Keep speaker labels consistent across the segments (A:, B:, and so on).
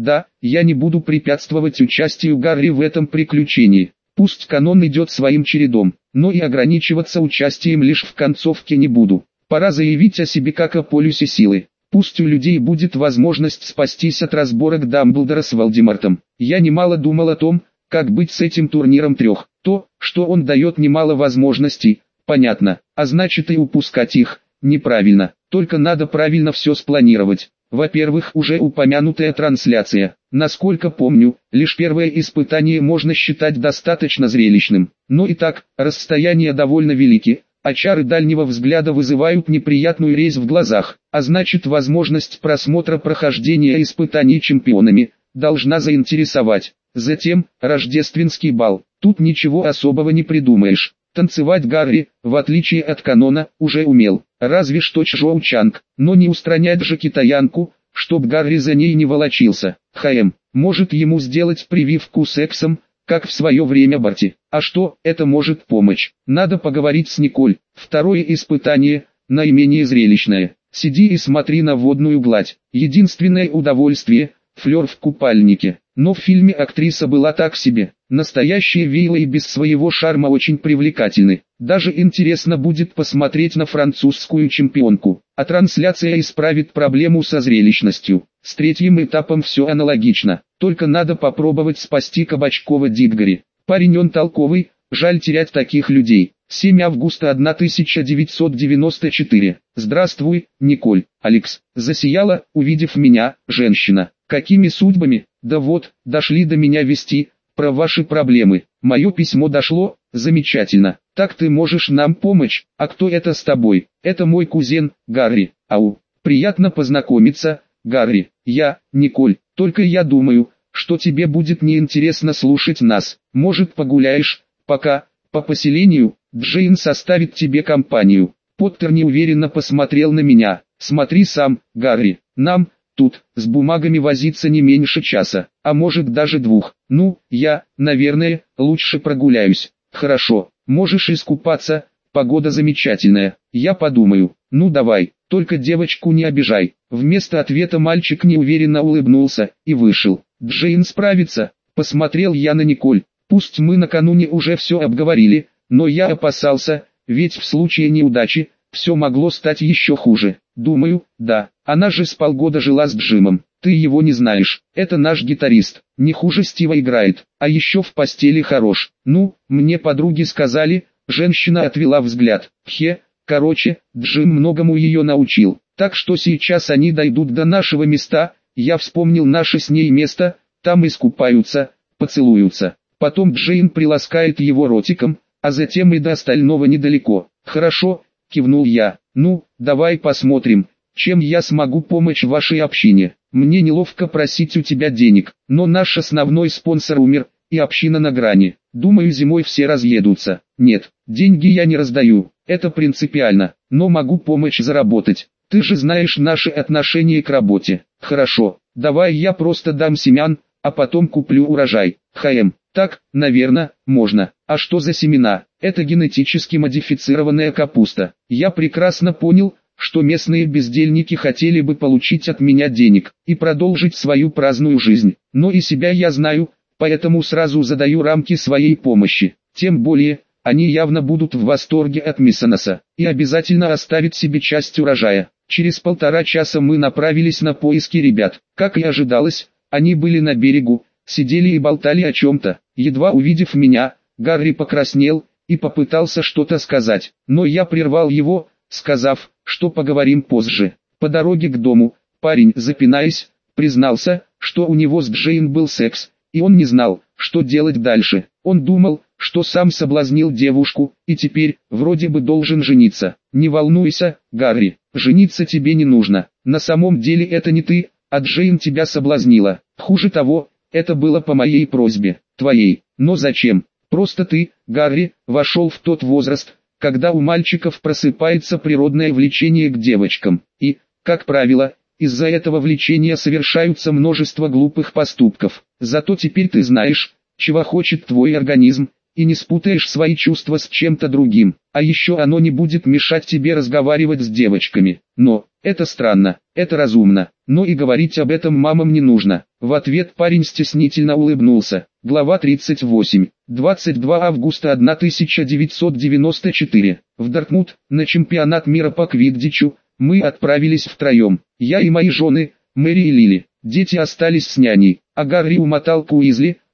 A: Да, я не буду препятствовать участию Гарри в этом приключении. Пусть канон идет своим чередом, но и ограничиваться участием лишь в концовке не буду. Пора заявить о себе как о полюсе силы. Пусть у людей будет возможность спастись от разборок Дамблдора с Валдемартом. Я немало думал о том, как быть с этим турниром трех. То, что он дает немало возможностей, понятно, а значит и упускать их, неправильно. Только надо правильно все спланировать. Во-первых, уже упомянутая трансляция. Насколько помню, лишь первое испытание можно считать достаточно зрелищным. Но и так, расстояния довольно велики, а чары дальнего взгляда вызывают неприятную резь в глазах, а значит возможность просмотра прохождения испытаний чемпионами, должна заинтересовать. Затем, рождественский бал. Тут ничего особого не придумаешь. Танцевать Гарри, в отличие от канона, уже умел, разве что Чжоу Чанг, но не устранять же китаянку, чтоб Гарри за ней не волочился. ХМ, может ему сделать прививку сексом, как в свое время Барти. А что, это может помочь. Надо поговорить с Николь. Второе испытание, наименее зрелищное. Сиди и смотри на водную гладь. Единственное удовольствие, флер в купальнике. Но в фильме актриса была так себе. Настоящие Вейла и без своего шарма очень привлекательны. Даже интересно будет посмотреть на французскую чемпионку. А трансляция исправит проблему со зрелищностью. С третьим этапом все аналогично. Только надо попробовать спасти Кабачкова Диггори. Парень он толковый, жаль терять таких людей. 7 августа 1994. Здравствуй, Николь. Алекс. Засияла, увидев меня, женщина. Какими судьбами? Да вот, дошли до меня вести, про ваши проблемы. Мое письмо дошло, замечательно. Так ты можешь нам помочь, а кто это с тобой? Это мой кузен, Гарри. Ау, приятно познакомиться, Гарри. Я, Николь, только я думаю, что тебе будет неинтересно слушать нас. Может погуляешь, пока, по поселению, Джейн составит тебе компанию. Поттер неуверенно посмотрел на меня. Смотри сам, Гарри, нам, Тут, с бумагами возиться не меньше часа, а может даже двух. Ну, я, наверное, лучше прогуляюсь. Хорошо, можешь искупаться, погода замечательная. Я подумаю. Ну давай, только девочку не обижай. Вместо ответа мальчик неуверенно улыбнулся и вышел. Джейн справится. Посмотрел я на Николь. Пусть мы накануне уже все обговорили, но я опасался, ведь в случае неудачи, все могло стать еще хуже. Думаю, да, она же с полгода жила с Джимом. Ты его не знаешь. Это наш гитарист. Не хуже Стива играет. А еще в постели хорош. Ну, мне подруги сказали. Женщина отвела взгляд. Хе, короче, Джим многому ее научил. Так что сейчас они дойдут до нашего места. Я вспомнил наше с ней место. Там искупаются, поцелуются. Потом Джейн приласкает его ротиком, а затем и до остального недалеко. Хорошо, кивнул я. Ну, давай посмотрим, чем я смогу помочь вашей общине. Мне неловко просить у тебя денег, но наш основной спонсор умер, и община на грани. Думаю зимой все разъедутся. Нет, деньги я не раздаю, это принципиально, но могу помочь заработать. Ты же знаешь наши отношения к работе. Хорошо, давай я просто дам семян, а потом куплю урожай. ХМ, так, наверное, можно. А что за семена? Это генетически модифицированная капуста. Я прекрасно понял, что местные бездельники хотели бы получить от меня денег и продолжить свою праздную жизнь. Но и себя я знаю, поэтому сразу задаю рамки своей помощи. Тем более, они явно будут в восторге от Миссоноса и обязательно оставят себе часть урожая. Через полтора часа мы направились на поиски ребят. Как и ожидалось, они были на берегу, сидели и болтали о чем-то. Едва увидев меня, Гарри покраснел и попытался что-то сказать, но я прервал его, сказав, что поговорим позже. По дороге к дому, парень, запинаясь, признался, что у него с Джейн был секс, и он не знал, что делать дальше. Он думал, что сам соблазнил девушку, и теперь, вроде бы должен жениться. Не волнуйся, Гарри, жениться тебе не нужно. На самом деле это не ты, а Джейн тебя соблазнила. Хуже того, это было по моей просьбе, твоей. Но зачем? Просто ты, Гарри, вошел в тот возраст, когда у мальчиков просыпается природное влечение к девочкам. И, как правило, из-за этого влечения совершаются множество глупых поступков. Зато теперь ты знаешь, чего хочет твой организм, и не спутаешь свои чувства с чем-то другим, а еще оно не будет мешать тебе разговаривать с девочками. Но, это странно, это разумно, но и говорить об этом мамам не нужно. В ответ парень стеснительно улыбнулся. Глава 38. 22 августа 1994. В Дартмут, на чемпионат мира по квиддичу, мы отправились втроем. Я и мои жены, Мэри и Лили. Дети остались с няней, а Гарри умотал к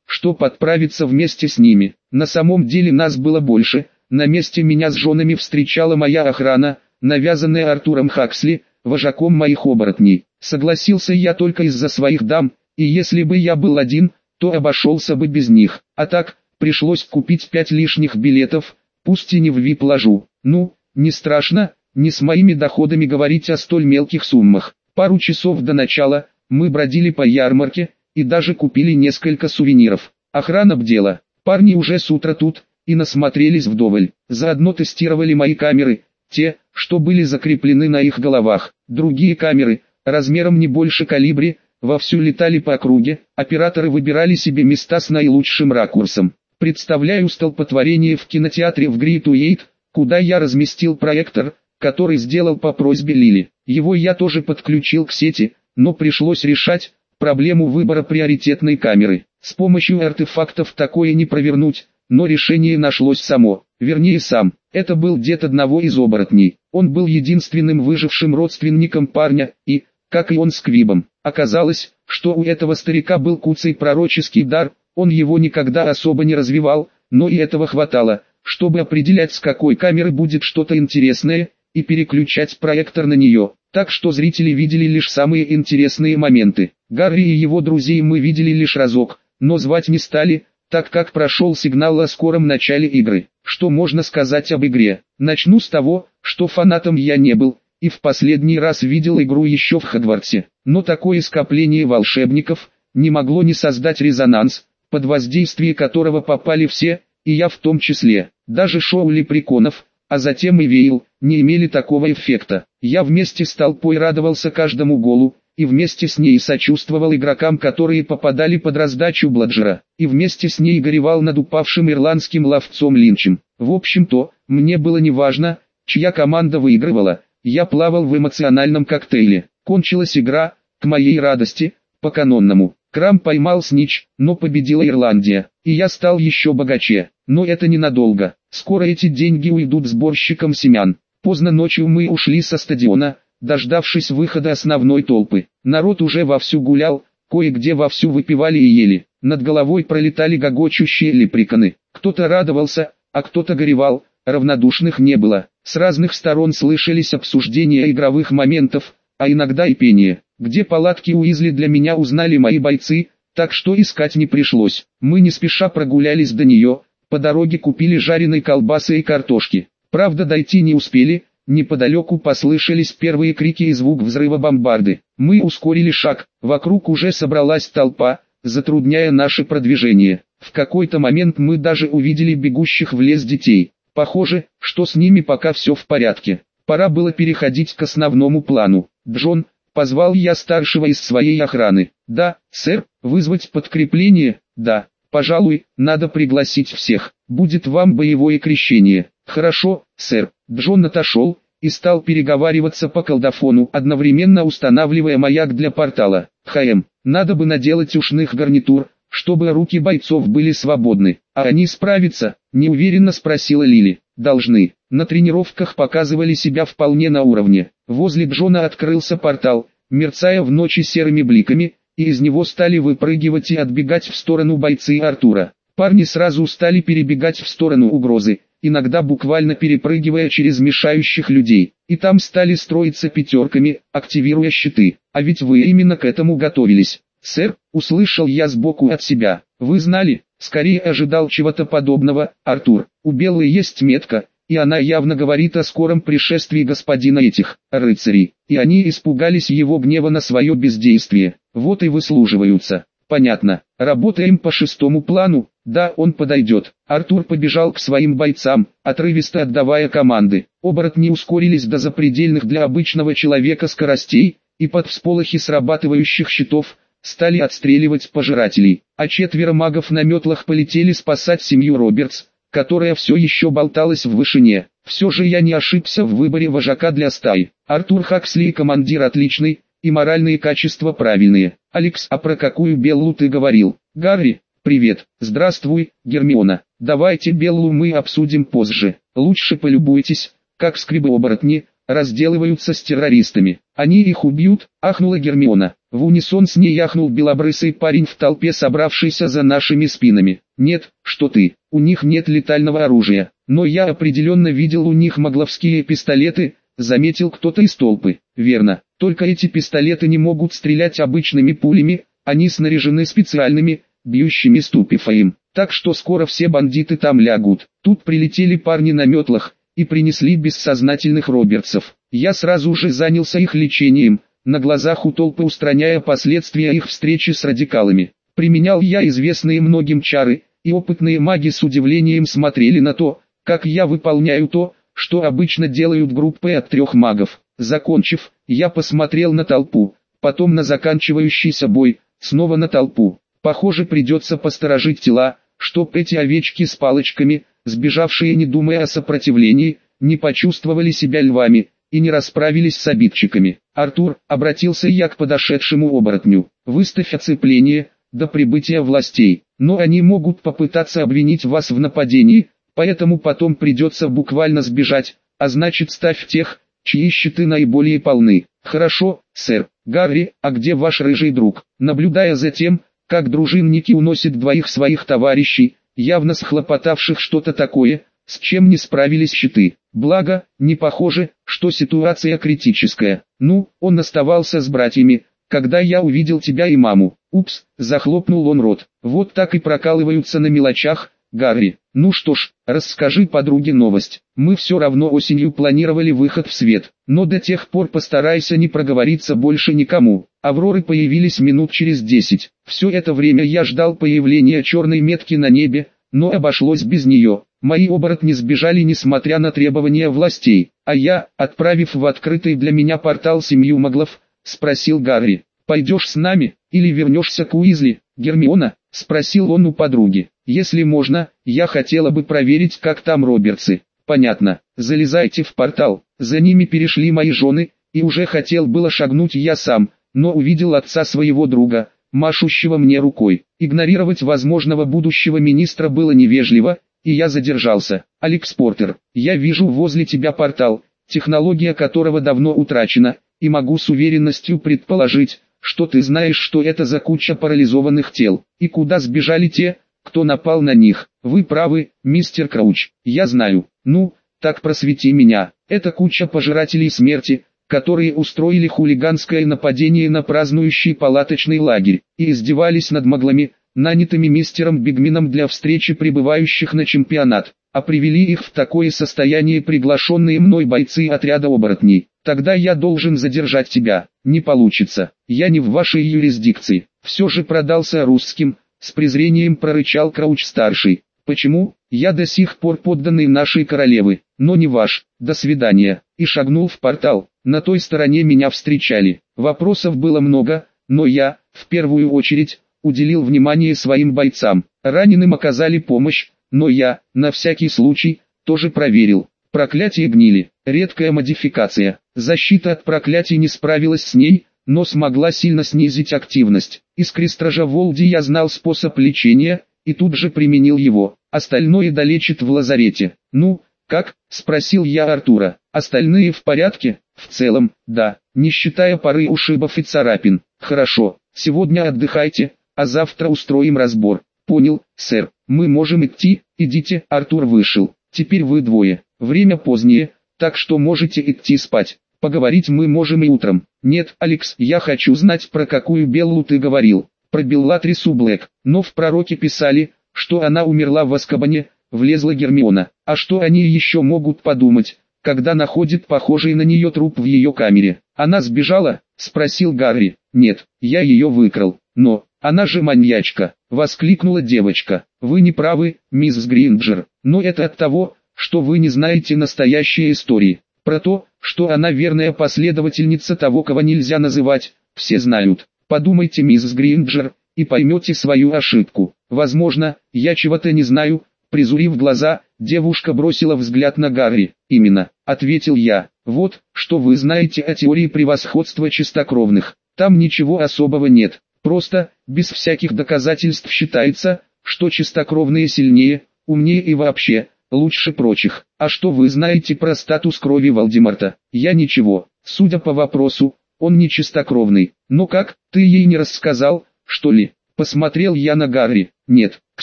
A: Уизли, чтоб отправиться вместе с ними. На самом деле нас было больше, на месте меня с женами встречала моя охрана, навязанная Артуром Хаксли, вожаком моих оборотней. Согласился я только из-за своих дам, и если бы я был один, то обошелся бы без них. А так, пришлось купить пять лишних билетов, пусть и не в вип-ложу. Ну, не страшно, не с моими доходами говорить о столь мелких суммах. Пару часов до начала, мы бродили по ярмарке, и даже купили несколько сувениров. Охрана бдела, парни уже с утра тут, и насмотрелись вдоволь. Заодно тестировали мои камеры, те, что были закреплены на их головах. Другие камеры, размером не больше калибри, вовсю летали по округе, операторы выбирали себе места с наилучшим ракурсом. Представляю столпотворение в кинотеатре в Гритуэйт, куда я разместил проектор, который сделал по просьбе Лили. Его я тоже подключил к сети, но пришлось решать проблему выбора приоритетной камеры. С помощью артефактов такое не провернуть, но решение нашлось само, вернее сам. Это был дед одного из оборотней. Он был единственным выжившим родственником парня, и, как и он с Квибом, оказалось, что у этого старика был куцый пророческий дар, он его никогда особо не развивал, но и этого хватало, чтобы определять с какой камеры будет что-то интересное, и переключать проектор на нее так что зрители видели лишь самые интересные моменты. Гарри и его друзей мы видели лишь разок, но звать не стали, так как прошел сигнал о скором начале игры. Что можно сказать об игре? Начну с того, что фанатом я не был, и в последний раз видел игру еще в Хогвартсе. Но такое скопление волшебников не могло не создать резонанс, под воздействие которого попали все, и я в том числе. Даже шоу лепреконов, а затем и Вейл, не имели такого эффекта. Я вместе с толпой радовался каждому голу, и вместе с ней сочувствовал игрокам, которые попадали под раздачу Бладжера, и вместе с ней горевал над упавшим ирландским ловцом Линчем. В общем-то, мне было не важно, чья команда выигрывала, я плавал в эмоциональном коктейле. Кончилась игра, к моей радости, по канонному. Крам поймал снич, но победила Ирландия, и я стал еще богаче. Но это ненадолго. Скоро эти деньги уйдут сборщикам семян. Поздно ночью мы ушли со стадиона, дождавшись выхода основной толпы. Народ уже вовсю гулял, кое-где вовсю выпивали и ели. Над головой пролетали гогочущие леприконы. Кто-то радовался, а кто-то горевал, равнодушных не было. С разных сторон слышались обсуждения игровых моментов, а иногда и пение. Где палатки Уизли для меня узнали мои бойцы, так что искать не пришлось. Мы не спеша прогулялись до нее, по дороге купили жареной колбасы и картошки. Правда дойти не успели, неподалеку послышались первые крики и звук взрыва бомбарды. Мы ускорили шаг, вокруг уже собралась толпа, затрудняя наше продвижение. В какой-то момент мы даже увидели бегущих в лес детей. Похоже, что с ними пока все в порядке. Пора было переходить к основному плану. Джон, позвал я старшего из своей охраны. Да, сэр, вызвать подкрепление, да. Пожалуй, надо пригласить всех. Будет вам боевое крещение. Хорошо, сэр. Джон отошел и стал переговариваться по колдофону, одновременно устанавливая маяк для портала. ХМ, надо бы наделать ушных гарнитур, чтобы руки бойцов были свободны. А они справятся? Неуверенно спросила Лили. Должны. На тренировках показывали себя вполне на уровне. Возле Джона открылся портал, мерцая в ночи серыми бликами, и из него стали выпрыгивать и отбегать в сторону бойцы Артура. Парни сразу стали перебегать в сторону угрозы, иногда буквально перепрыгивая через мешающих людей, и там стали строиться пятерками, активируя щиты. А ведь вы именно к этому готовились. «Сэр», — услышал я сбоку от себя, — «вы знали?» Скорее ожидал чего-то подобного, Артур. У Беллы есть метка, и она явно говорит о скором пришествии господина этих рыцарей, и они испугались его гнева на свое бездействие, вот и выслуживаются. Понятно, работаем по шестому плану, да, он подойдет. Артур побежал к своим бойцам, отрывисто отдавая команды. Оборотни ускорились до запредельных для обычного человека скоростей, и под всполохи срабатывающих щитов, стали отстреливать пожирателей, а четверо магов на метлах полетели спасать семью Робертс, которая все еще болталась в вышине. Все же я не ошибся в выборе вожака для стаи. Артур Хаксли командир отличный, и моральные качества правильные. Алекс, а про какую Беллу ты говорил? Гарри, привет, здравствуй, Гермиона. Давайте Беллу мы обсудим позже. Лучше полюбуйтесь, как скрибы-оборотни, разделываются с террористами. Они их убьют, ахнула Гермиона. В унисон с ней ахнул белобрысый парень в толпе, собравшийся за нашими спинами. Нет, что ты, у них нет летального оружия, но я определенно видел у них магловские пистолеты, заметил кто-то из толпы. Верно, только эти пистолеты не могут стрелять обычными пулями, они снаряжены специальными, бьющими ступифаем. Так что скоро все бандиты там лягут. Тут прилетели парни на метлах, и принесли бессознательных робертсов. Я сразу же занялся их лечением, на глазах у толпы устраняя последствия их встречи с радикалами. Применял я известные многим чары, и опытные маги с удивлением смотрели на то, как я выполняю то, что обычно делают группы от трех магов. Закончив, я посмотрел на толпу, потом на заканчивающийся бой, снова на толпу. Похоже придется посторожить тела, чтоб эти овечки с палочками, сбежавшие не думая о сопротивлении, не почувствовали себя львами, и не расправились с обидчиками. Артур, обратился я к подошедшему оборотню, выставь оцепление, до прибытия властей, но они могут попытаться обвинить вас в нападении, поэтому потом придется буквально сбежать, а значит ставь тех, чьи щиты наиболее полны. Хорошо, сэр. Гарри, а где ваш рыжий друг? Наблюдая за тем, как дружинники уносят двоих своих товарищей, явно схлопотавших что-то такое, с чем не справились щиты. Благо, не похоже, что ситуация критическая. Ну, он оставался с братьями, когда я увидел тебя и маму. Упс, захлопнул он рот. Вот так и прокалываются на мелочах, Гарри. Ну что ж, расскажи подруге новость. Мы все равно осенью планировали выход в свет, но до тех пор постарайся не проговориться больше никому. Авроры появились минут через десять. Все это время я ждал появления черной метки на небе, но обошлось без нее. Мои оборотни сбежали несмотря на требования властей, а я, отправив в открытый для меня портал семью маглов, спросил Гарри, пойдешь с нами, или вернешься к Уизли, Гермиона, спросил он у подруги. Если можно, я хотела бы проверить, как там Робертсы. Понятно, залезайте в портал, за ними перешли мои жены, и уже хотел было шагнуть я сам, но увидел отца своего друга, машущего мне рукой. Игнорировать возможного будущего министра было невежливо, и я задержался. Алекс Портер, я вижу возле тебя портал, технология которого давно утрачена, и могу с уверенностью предположить, что ты знаешь, что это за куча парализованных тел, и куда сбежали те, кто напал на них. Вы правы, мистер Крауч, я знаю. Ну, так просвети меня. Это куча пожирателей смерти, которые устроили хулиганское нападение на празднующий палаточный лагерь, и издевались над маглами, нанятыми мистером Бигмином для встречи прибывающих на чемпионат, а привели их в такое состояние приглашенные мной бойцы отряда оборотней. Тогда я должен задержать тебя. Не получится. Я не в вашей юрисдикции. Все же продался русским, с презрением прорычал Крауч-старший. Почему? Я до сих пор подданный нашей королевы, но не ваш. До свидания. И шагнул в портал. На той стороне меня встречали. Вопросов было много, но я, в первую очередь, уделил внимание своим бойцам. Раненым оказали помощь, но я, на всякий случай, тоже проверил. Проклятие гнили, редкая модификация. Защита от проклятий не справилась с ней, но смогла сильно снизить активность. Из крестража Волди я знал способ лечения, и тут же применил его. Остальное долечит в лазарете. Ну, как? Спросил я Артура. Остальные в порядке? В целом, да, не считая пары ушибов и царапин. Хорошо, сегодня отдыхайте, а завтра устроим разбор. Понял, сэр, мы можем идти, идите, Артур вышел. Теперь вы двое, время позднее, так что можете идти спать. Поговорить мы можем и утром. Нет, Алекс, я хочу знать, про какую Беллу ты говорил. Про Беллатрису Блэк. Но в пророке писали, что она умерла в Аскабане, влезла Гермиона. А что они еще могут подумать, когда находят похожий на нее труп в ее камере? Она сбежала? Спросил Гарри. Нет, я ее выкрал. Но, она же маньячка, воскликнула девочка. Вы не правы, мисс Гринджер, но это от того, что вы не знаете настоящей истории. Про то, что она верная последовательница того, кого нельзя называть, все знают. Подумайте, мисс Гринджер, и поймете свою ошибку. Возможно, я чего-то не знаю, Призурив глаза, девушка бросила взгляд на Гарри. «Именно», — ответил я. «Вот, что вы знаете о теории превосходства чистокровных. Там ничего особого нет. Просто, без всяких доказательств считается, что чистокровные сильнее, умнее и вообще, лучше прочих. А что вы знаете про статус крови Волдеморта? Я ничего. Судя по вопросу, он не чистокровный. Но как, ты ей не рассказал, что ли? Посмотрел я на Гарри. Нет, к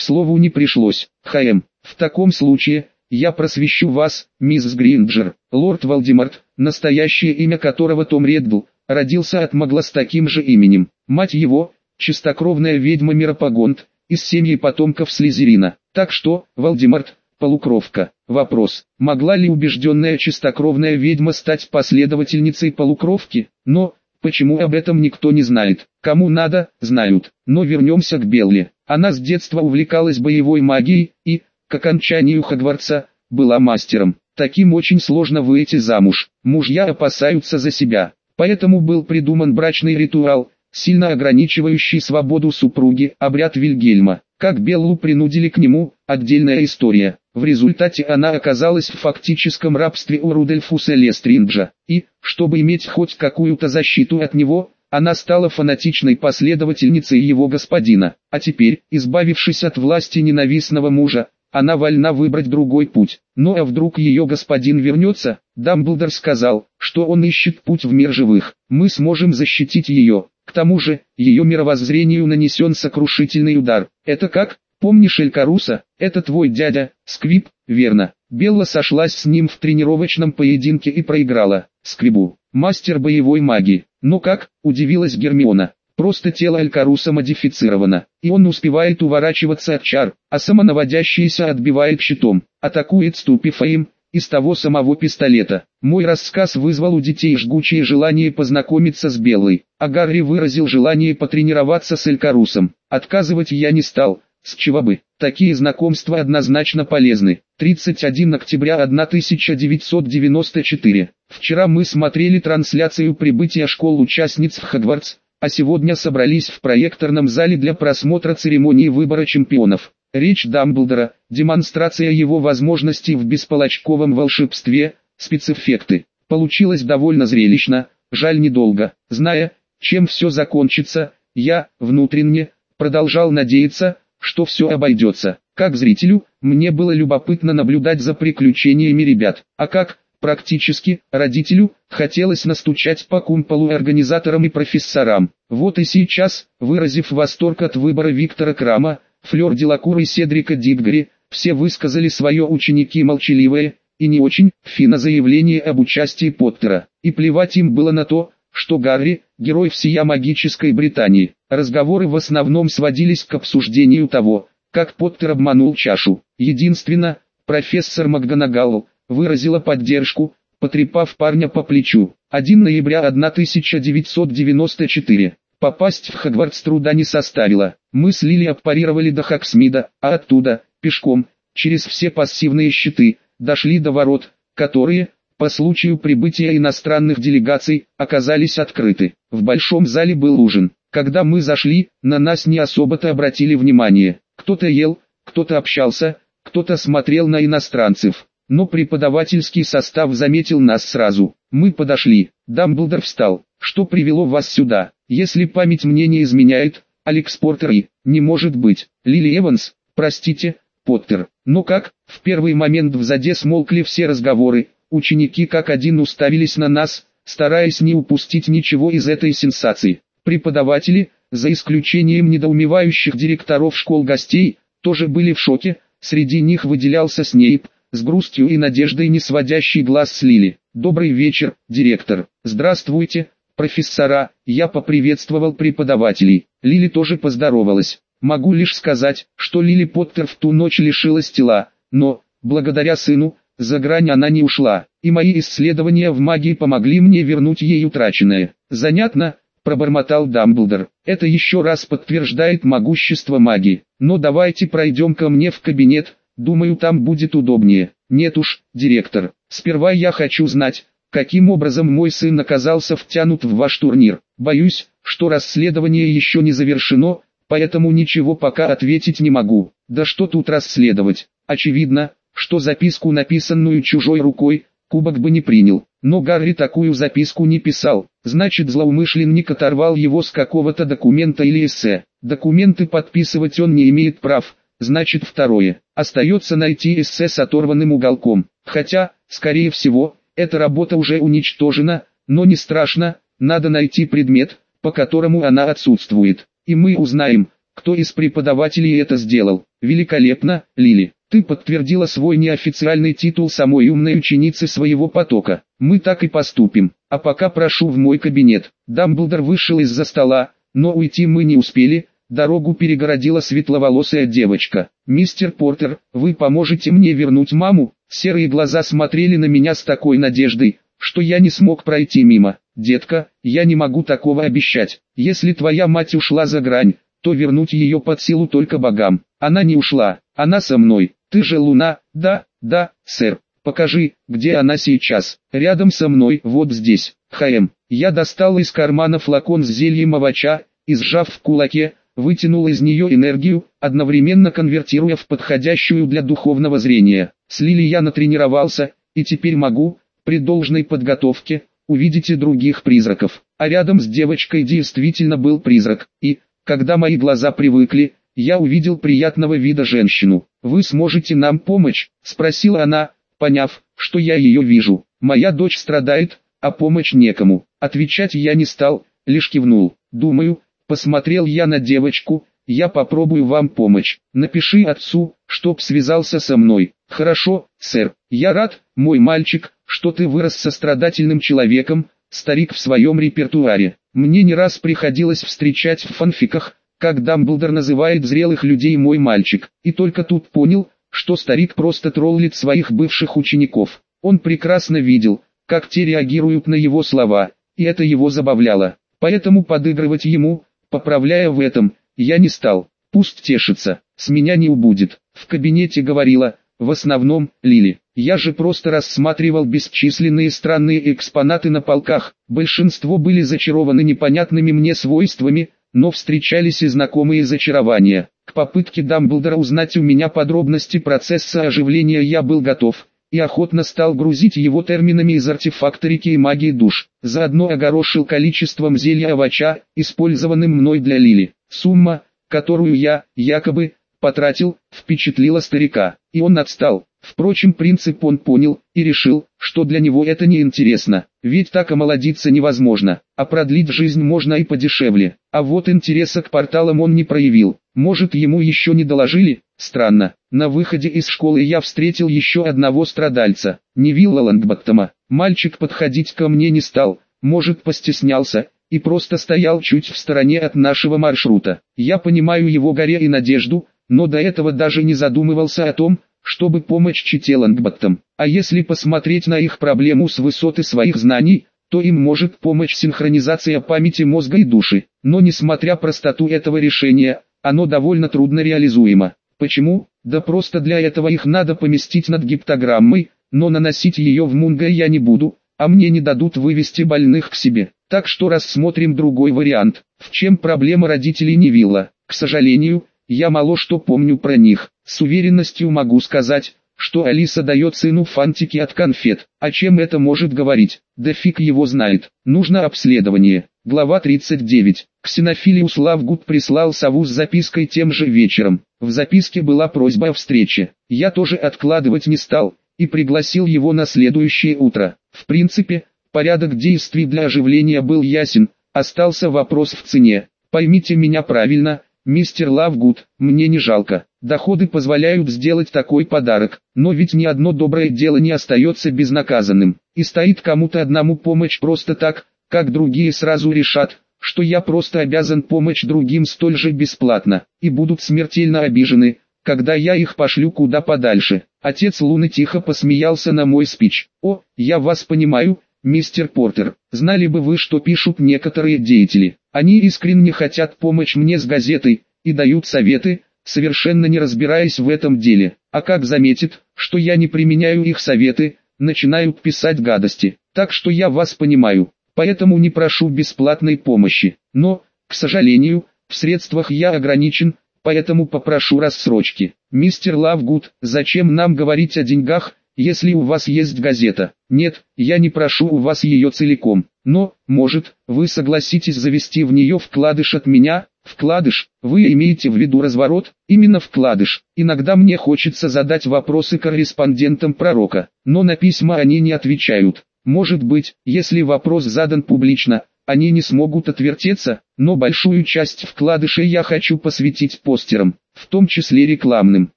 A: слову не пришлось. Хм. В таком случае, я просвещу вас, мисс Грейнджер. Лорд Волдеморт, настоящее имя которого Том Реддл, родился от магла с таким же именем. Мать его, чистокровная ведьма Меропа Гонт, из семьи потомков Слизерина. Так что, Волдеморт, полукровка. Вопрос, могла ли убежденная чистокровная ведьма стать последовательницей полукровки? Но, Почему об этом никто не знает? Кому надо, знают. Но вернемся к Белле. Она с детства увлекалась боевой магией и, к окончанию Хогвартса, была мастером. Таким очень сложно выйти замуж. Мужья опасаются за себя. Поэтому был придуман брачный ритуал, сильно ограничивающий свободу супруги, обряд Вильгельма. Как Беллу принудили к нему, отдельная история. В результате она оказалась в фактическом рабстве у Рудольфуса Лестринджа, и, чтобы иметь хоть какую-то защиту от него, она стала фанатичной последовательницей его господина, а теперь, избавившись от власти ненавистного мужа, она вольна выбрать другой путь. Но а вдруг ее господин вернется? Дамблдор сказал, что он ищет путь в мир живых. Мы сможем защитить ее. К тому же, ее мировоззрению нанесен сокрушительный удар. Это как? Помнишь Элькаруса? Это твой дядя, Сквип, верно. Белла сошлась с ним в тренировочном поединке и проиграла. Сквибу, мастер боевой магии. Ну как, удивилась Гермиона. Просто тело Алькаруса модифицировано, и он успевает уворачиваться от чар, а самонаводящийся отбивает щитом, атакует ступив им, из того самого пистолета. Мой рассказ вызвал у детей жгучее желание познакомиться с Белой, а Гарри выразил желание потренироваться с Элькарусом. Отказывать я не стал, с чего бы? Такие знакомства однозначно полезны. 31 октября 1994. Вчера мы смотрели трансляцию прибытия школ участниц в Хогвартс, а сегодня собрались в проекторном зале для просмотра церемонии выбора чемпионов. Речь Дамблдора, демонстрация его возможностей в бесполочковом волшебстве, спецэффекты. Получилось довольно зрелищно, жаль недолго. Зная, чем все закончится, я, внутренне, продолжал надеяться, что все обойдется. Как зрителю, мне было любопытно наблюдать за приключениями ребят, а как, практически, родителю, хотелось настучать по кумполу организаторам и профессорам. Вот и сейчас, выразив восторг от выбора Виктора Крама, Флёр Делакур и Седрика Дипгри, все высказали свое ученики молчаливое, и не очень, фина заявление об участии Поттера, и плевать им было на то, что Гарри, герой всея магической Британии. Разговоры в основном сводились к обсуждению того, как Поттер обманул чашу. Единственно, профессор МакГонагал выразила поддержку, потрепав парня по плечу. 1 ноября 1994. Попасть в Хогвартс труда не составило. Мы с Лили аппарировали до Хаксмида, а оттуда, пешком, через все пассивные щиты, дошли до ворот, которые, по случаю прибытия иностранных делегаций, оказались открыты. В большом зале был ужин. Когда мы зашли, на нас не особо-то обратили внимание. Кто-то ел, кто-то общался, кто-то смотрел на иностранцев. Но преподавательский состав заметил нас сразу. Мы подошли. Дамблдор встал. Что привело вас сюда? Если память мне не изменяет, Алекс Портер и, не может быть, Лили Эванс, простите, Поттер. Но как, в первый момент в заде смолкли все разговоры, Ученики как один уставились на нас, стараясь не упустить ничего из этой сенсации. Преподаватели, за исключением недоумевающих директоров школ гостей, тоже были в шоке, среди них выделялся Снейп, с грустью и надеждой не сводящий глаз с Лили. «Добрый вечер, директор. Здравствуйте, профессора». Я поприветствовал преподавателей. Лили тоже поздоровалась. Могу лишь сказать, что Лили Поттер в ту ночь лишилась тела, но, благодаря сыну, за грань она не ушла, и мои исследования в магии помогли мне вернуть ей утраченное. Занятно, пробормотал Дамблдор. Это еще раз подтверждает могущество магии. Но давайте пройдем ко мне в кабинет, думаю там будет удобнее. Нет уж, директор, сперва я хочу знать, каким образом мой сын оказался втянут в ваш турнир. Боюсь, что расследование еще не завершено, поэтому ничего пока ответить не могу. Да что тут расследовать? Очевидно, что записку, написанную чужой рукой, Кубок бы не принял. Но Гарри такую записку не писал, значит злоумышленник оторвал его с какого-то документа или эссе. Документы подписывать он не имеет прав, значит второе. Остается найти эссе с оторванным уголком. Хотя, скорее всего, эта работа уже уничтожена, но не страшно, надо найти предмет, по которому она отсутствует. И мы узнаем, кто из преподавателей это сделал. Великолепно, Лили. Ты подтвердила свой неофициальный титул самой умной ученицы своего потока. Мы так и поступим. А пока прошу в мой кабинет. Дамблдор вышел из-за стола, но уйти мы не успели. Дорогу перегородила светловолосая девочка. «Мистер Портер, вы поможете мне вернуть маму?» Серые глаза смотрели на меня с такой надеждой, что я не смог пройти мимо. «Детка, я не могу такого обещать. Если твоя мать ушла за грань, то вернуть ее под силу только богам. Она не ушла, она со мной. Ты же луна, да, да, сэр. Покажи, где она сейчас. Рядом со мной, вот здесь. ХМ. Я достал из кармана флакон с зельем овоща, и сжав в кулаке, вытянул из нее энергию, одновременно конвертируя в подходящую для духовного зрения. С Лили я натренировался, и теперь могу, при должной подготовке, увидеть и других призраков. А рядом с девочкой действительно был призрак, и, когда мои глаза привыкли, я увидел приятного вида женщину. «Вы сможете нам помочь?» – спросила она, поняв, что я ее вижу. «Моя дочь страдает, а помочь некому». Отвечать я не стал, лишь кивнул. «Думаю, посмотрел я на девочку, я попробую вам помочь. Напиши отцу, чтоб связался со мной». «Хорошо, сэр, я рад, мой мальчик, что ты вырос сострадательным человеком, старик в своем репертуаре. Мне не раз приходилось встречать в фанфиках, как Дамблдор называет зрелых людей мой мальчик, и только тут понял, что старик просто троллит своих бывших учеников. Он прекрасно видел, как те реагируют на его слова, и это его забавляло. Поэтому подыгрывать ему, поправляя в этом, я не стал. Пусть тешится, с меня не убудет. В кабинете говорила, в основном, Лили. Я же просто рассматривал бесчисленные странные экспонаты на полках, большинство были зачарованы непонятными мне свойствами, но встречались и знакомые зачарования. К попытке Дамблдора узнать у меня подробности процесса оживления я был готов, и охотно стал грузить его терминами из артефакторики и магии душ. Заодно огорошил количеством зелья овоща, использованным мной для Лили. Сумма, которую я, якобы, потратил, впечатлила старика, и он отстал. Впрочем, принцип он понял, и решил, что для него это не интересно, ведь так омолодиться невозможно, а продлить жизнь можно и подешевле. А вот интереса к порталам он не проявил, может ему еще не доложили? Странно, на выходе из школы я встретил еще одного страдальца, Невилла Лангбаттома. Мальчик подходить ко мне не стал, может постеснялся, и просто стоял чуть в стороне от нашего маршрута. Я понимаю его горе и надежду, но до этого даже не задумывался о том, чтобы помочь чите Лангбаттам. А если посмотреть на их проблему с высоты своих знаний, то им может помочь синхронизация памяти мозга и души. Но несмотря простоту этого решения, оно довольно трудно реализуемо. Почему? Да просто для этого их надо поместить над гиптограммой, но наносить ее в Мунга я не буду, а мне не дадут вывести больных к себе. Так что рассмотрим другой вариант. В чем проблема родителей Невилла? К сожалению, я мало что помню про них. С уверенностью могу сказать, что Алиса дает сыну фантики от конфет. А чем это может говорить? Да фиг его знает. Нужно обследование. Глава 39. Ксенофилиус Лавгуд прислал сову с запиской тем же вечером. В записке была просьба о встрече. Я тоже откладывать не стал, и пригласил его на следующее утро. В принципе, порядок действий для оживления был ясен, остался вопрос в цене. Поймите меня правильно, Мистер Лавгуд, мне не жалко. Доходы позволяют сделать такой подарок, но ведь ни одно доброе дело не остается безнаказанным. И стоит кому-то одному помощь просто так, как другие сразу решат, что я просто обязан помочь другим столь же бесплатно, и будут смертельно обижены, когда я их пошлю куда подальше. Отец Луны тихо посмеялся на мой спич. «О, я вас понимаю, мистер Портер, знали бы вы, что пишут некоторые деятели. Они искренне хотят помочь мне с газетой, и дают советы, совершенно не разбираясь в этом деле. А как заметит, что я не применяю их советы, начинают писать гадости. Так что я вас понимаю. Поэтому не прошу бесплатной помощи. Но, к сожалению, в средствах я ограничен, поэтому попрошу рассрочки. Мистер Лавгуд, зачем нам говорить о деньгах, если у вас есть газета? Нет, я не прошу у вас ее целиком, но, может, вы согласитесь завести в нее вкладыш от меня? Вкладыш, вы имеете в виду разворот? Именно вкладыш. Иногда мне хочется задать вопросы корреспондентам пророка, но на письма они не отвечают. Может быть, если вопрос задан публично, они не смогут отвертеться, но большую часть вкладышей я хочу посвятить постерам, в том числе рекламным.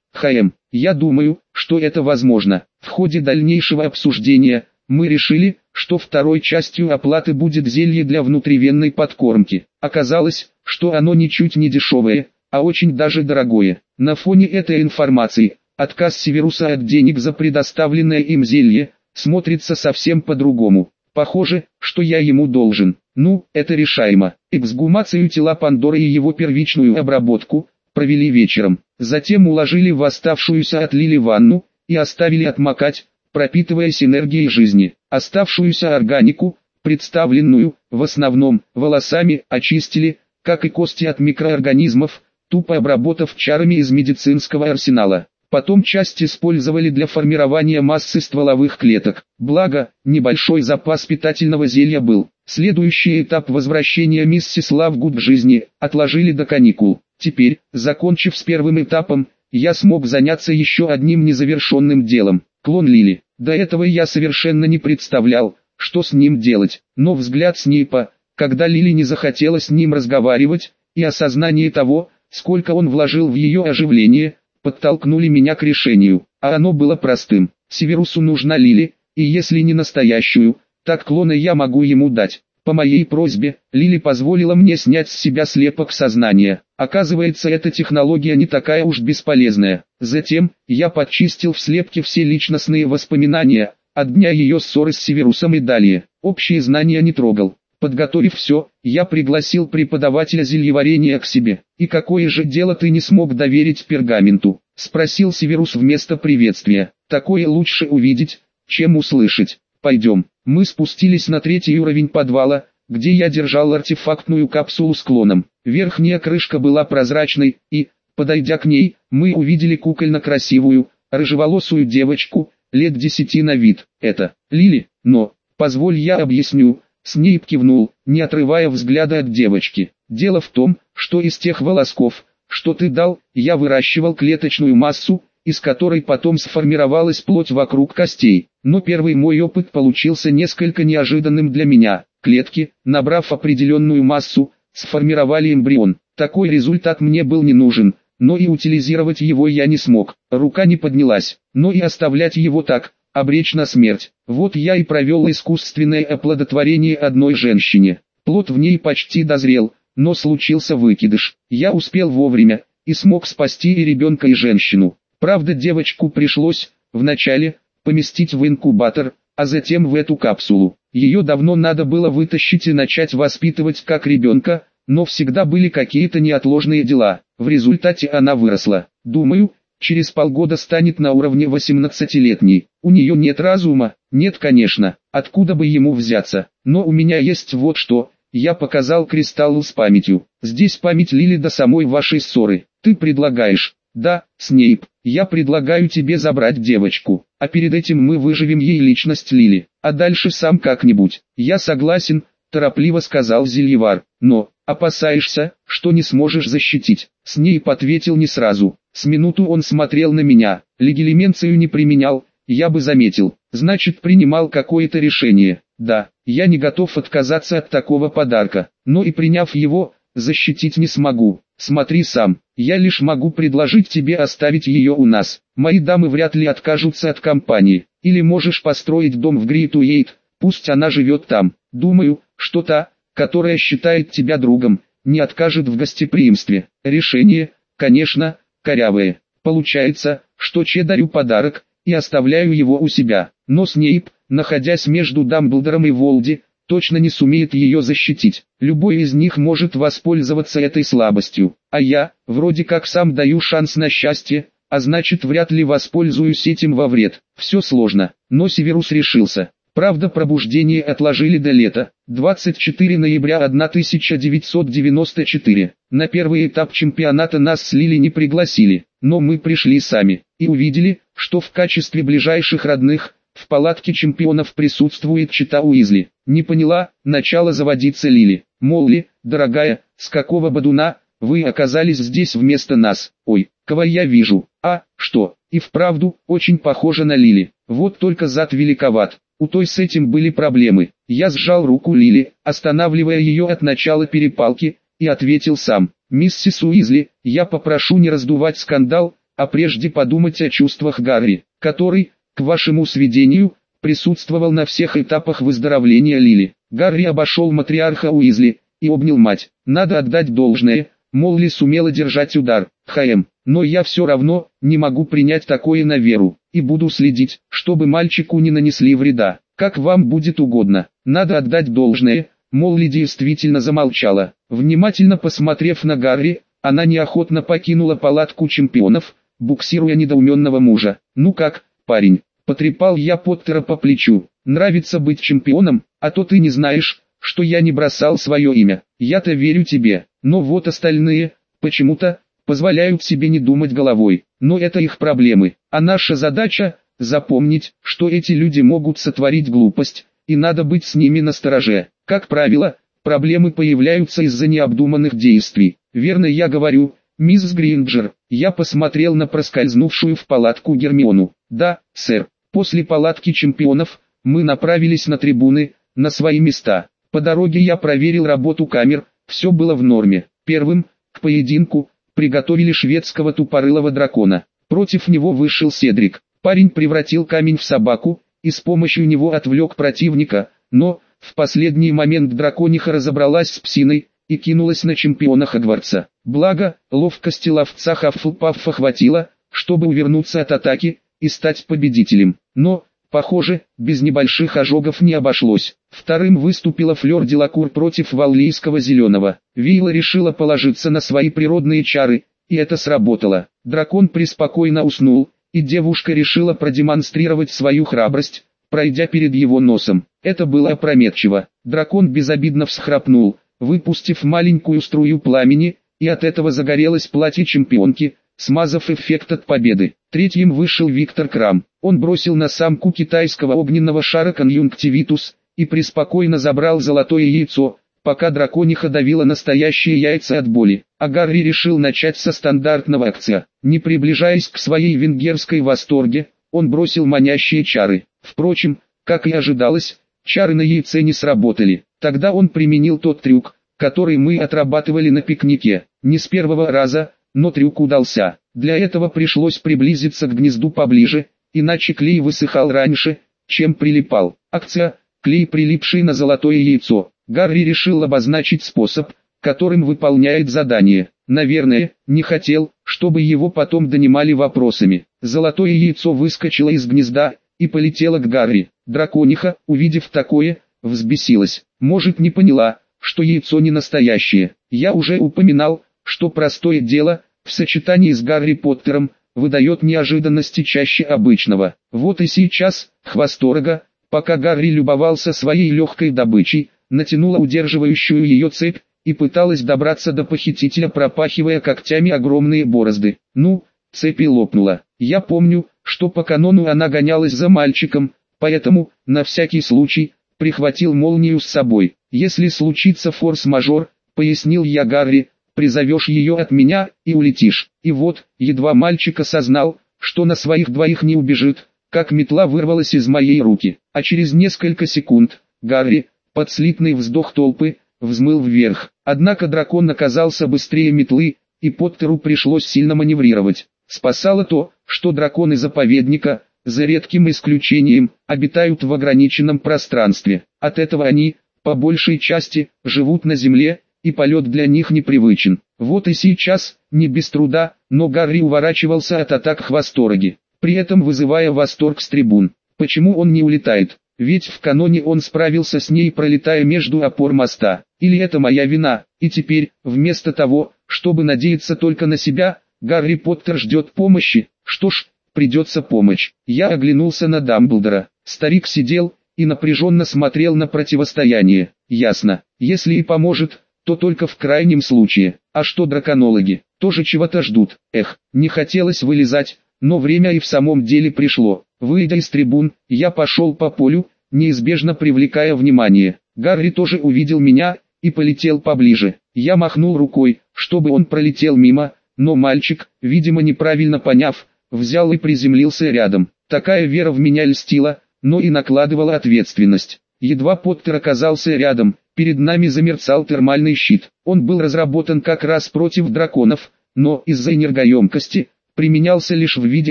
A: ХМ, я думаю, что это возможно. В ходе дальнейшего обсуждения, мы решили, что второй частью оплаты будет зелье для внутривенной подкормки. Оказалось, что оно ничуть не дешевое, а очень даже дорогое. На фоне этой информации, отказ Северуса от денег за предоставленное им зелье, смотрится совсем по-другому. Похоже, что я ему должен. Ну, это решаемо. Эксгумацию тела Пандоры и его первичную обработку провели вечером. Затем уложили в оставшуюся от Лили ванну и оставили отмокать, пропитываясь энергией жизни. Оставшуюся органику, представленную, в основном, волосами, очистили, как и кости от микроорганизмов, тупо обработав чарами из медицинского арсенала. Потом часть использовали для формирования массы стволовых клеток. Благо, небольшой запас питательного зелья был. Следующий этап возвращения миссис Лавгуд к жизни отложили до каникул. Теперь, закончив с первым этапом, я смог заняться еще одним незавершенным делом. Клон Лили. До этого я совершенно не представлял, что с ним делать. Но взгляд Снейпа, когда Лили не захотела с ним разговаривать, и осознание того, сколько он вложил в ее оживление, подтолкнули меня к решению, а оно было простым. Северусу нужна Лили, и если не настоящую, так клона я могу ему дать. По моей просьбе, Лили позволила мне снять с себя слепок сознания. Оказывается, эта технология не такая уж бесполезная. Затем, я подчистил в слепке все личностные воспоминания, от дня ее ссоры с Северусом и далее. Общие знания не трогал. Подготовив все, я пригласил преподавателя зельеварения к себе. «И какое же дело ты не смог доверить пергаменту?» – спросил Северус вместо приветствия. «Такое лучше увидеть, чем услышать. Пойдем». Мы спустились на третий уровень подвала, где я держал артефактную капсулу с клоном. Верхняя крышка была прозрачной, и, подойдя к ней, мы увидели кукольно красивую, рыжеволосую девочку, лет десяти на вид. Это Лили, но, позволь я объясню, Снейп кивнул, не отрывая взгляда от девочки. Дело в том, что из тех волосков, что ты дал, я выращивал клеточную массу, из которой потом сформировалась плоть вокруг костей. Но первый мой опыт получился несколько неожиданным для меня. Клетки, набрав определенную массу, сформировали эмбрион. Такой результат мне был не нужен, но и утилизировать его я не смог. Рука не поднялась, но и оставлять его так, обречь на смерть. Вот я и провел искусственное оплодотворение одной женщине. Плод в ней почти дозрел, но случился выкидыш. Я успел вовремя, и смог спасти и ребенка и женщину. Правда девочку пришлось, вначале, поместить в инкубатор, а затем в эту капсулу. Ее давно надо было вытащить и начать воспитывать как ребенка, но всегда были какие-то неотложные дела. В результате она выросла. Думаю, через полгода станет на уровне 18-летней. У нее нет разума, нет конечно, откуда бы ему взяться. Но у меня есть вот что, я показал кристаллу с памятью. Здесь память Лили до самой вашей ссоры. Ты предлагаешь, да, Снейп, я предлагаю тебе забрать девочку, а перед этим мы выживем ей личность Лили, а дальше сам как-нибудь. Я согласен, торопливо сказал Зельевар, но, опасаешься, что не сможешь защитить. Снейп ответил не сразу. С минуту он смотрел на меня, легилименцию не применял, я бы заметил, значит принимал какое-то решение. Да, я не готов отказаться от такого подарка, но и приняв его, защитить не смогу. Смотри сам, я лишь могу предложить тебе оставить ее у нас. Мои дамы вряд ли откажутся от компании. Или можешь построить дом в Гритуэйт, пусть она живет там. Думаю, что та, которая считает тебя другом, не откажет в гостеприимстве. Решение, конечно, корявое. Получается, что Че дарю подарок, и оставляю его у себя. Но Снейп, находясь между Дамблдором и Волди, точно не сумеет ее защитить. Любой из них может воспользоваться этой слабостью. А я, вроде как сам даю шанс на счастье, а значит вряд ли воспользуюсь этим во вред. Все сложно, но Северус решился. Правда пробуждение отложили до лета, 24 ноября 1994. На первый этап чемпионата нас с Лили не пригласили, но мы пришли сами, и увидели, что в качестве ближайших родных, в палатке чемпионов присутствует Чита Уизли. Не поняла, начала заводиться Лили. Мол ли, дорогая, с какого бодуна, вы оказались здесь вместо нас? Ой, кого я вижу? А, что, и вправду, очень похоже на Лили. Вот только зад великоват. У той с этим были проблемы. Я сжал руку Лили, останавливая ее от начала перепалки, и ответил сам. «Миссис Уизли, я попрошу не раздувать скандал, а прежде подумать о чувствах Гарри, который, к вашему сведению, присутствовал на всех этапах выздоровления Лили. Гарри обошел матриарха Уизли и обнял мать. Надо отдать должное, Молли сумела держать удар, ХМ, но я все равно не могу принять такое на веру, и буду следить, чтобы мальчику не нанесли вреда, как вам будет угодно. Надо отдать должное, Молли действительно замолчала. Внимательно посмотрев на Гарри, она неохотно покинула палатку чемпионов, буксируя недоуменного мужа. «Ну как, парень?» – потрепал я Поттера по плечу. «Нравится быть чемпионом, а то ты не знаешь, что я не бросал свое имя. Я-то верю тебе, но вот остальные, почему-то, позволяют себе не думать головой. Но это их проблемы, а наша задача – запомнить, что эти люди могут сотворить глупость, и надо быть с ними настороже. Как правило, проблемы появляются из-за необдуманных действий. Верно я говорю, мисс Гринджер, я посмотрел на проскользнувшую в палатку Гермиону. Да, сэр, после палатки чемпионов, мы направились на трибуны, на свои места. По дороге я проверил работу камер, все было в норме. Первым, к поединку, приготовили шведского тупорылого дракона. Против него вышел Седрик. Парень превратил камень в собаку, и с помощью него отвлек противника, но, в последний момент дракониха разобралась с псиной, и кинулась на чемпиона Хогвартса. Благо, ловкости ловца Хаффлпаффа хватило, чтобы увернуться от атаки, и стать победителем. Но, Похоже, без небольших ожогов не обошлось. Вторым выступила Флёр Делакур против Валлийского Зеленого. Вийла решила положиться на свои природные чары, и это сработало. Дракон преспокойно уснул, и девушка решила продемонстрировать свою храбрость, пройдя перед его носом. Это было опрометчиво. Дракон безобидно всхрапнул, выпустив маленькую струю пламени, и от этого загорелось платье чемпионки, смазав эффект от победы. Третьим вышел Виктор Крам. Он бросил на самку китайского огненного шара конъюнктивитус и преспокойно забрал золотое яйцо, пока дракониха давила настоящие яйца от боли. А Гарри решил начать со стандартного акция. Не приближаясь к своей венгерской восторге, он бросил манящие чары. Впрочем, как и ожидалось, чары на яйце не сработали. Тогда он применил тот трюк, который мы отрабатывали на пикнике. Не с первого раза, но трюк удался. Для этого пришлось приблизиться к гнезду поближе, иначе клей высыхал раньше, чем прилипал. Акция «Клей, прилипший на золотое яйцо». Гарри решил обозначить способ, которым выполняет задание. Наверное, не хотел, чтобы его потом донимали вопросами. Золотое яйцо выскочило из гнезда и полетело к Гарри. Дракониха, увидев такое, взбесилась. Может не поняла, что яйцо не настоящее. Я уже упоминал, что простое дело, в сочетании с Гарри Поттером, выдает неожиданности чаще обычного. Вот и сейчас, хвосторога, пока Гарри любовался своей легкой добычей, натянула удерживающую ее цепь, и пыталась добраться до похитителя, пропахивая когтями огромные борозды. Ну, цепь и лопнула. Я помню, что по канону она гонялась за мальчиком, поэтому, на всякий случай, прихватил молнию с собой. Если случится форс-мажор, пояснил я Гарри, призовешь ее от меня и улетишь. И вот, едва мальчик осознал, что на своих двоих не убежит, как метла вырвалась из моей руки, а через несколько секунд, Гарри, под слитный вздох толпы, взмыл вверх. Однако дракон оказался быстрее метлы, и Поттеру пришлось сильно маневрировать. Спасало то, что драконы заповедника, за редким исключением, обитают в ограниченном пространстве. От этого они, по большей части, живут на земле, и полет для них непривычен. Вот и сейчас, не без труда, но Гарри уворачивался от атак хвостороги, при этом вызывая восторг с трибун. Почему он не улетает? Ведь в каноне он справился с ней пролетая между опор моста. Или это моя вина? И теперь, вместо того, чтобы надеяться только на себя, Гарри Поттер ждет помощи. Что ж, придется помочь. Я оглянулся на Дамблдора. Старик сидел, и напряженно смотрел на противостояние. Ясно, если и поможет, то только в крайнем случае. А что драконологи, тоже чего-то ждут. Эх, не хотелось вылезать, но время и в самом деле пришло. Выйдя из трибун, я пошел по полю, неизбежно привлекая внимание. Гарри тоже увидел меня и полетел поближе. Я махнул рукой, чтобы он пролетел мимо, но мальчик, видимо неправильно поняв, взял и приземлился рядом. Такая вера в меня льстила, но и накладывала ответственность. Едва Поттер оказался рядом, перед нами замерцал термальный щит. Он был разработан как раз против драконов, но из-за энергоемкости, применялся лишь в виде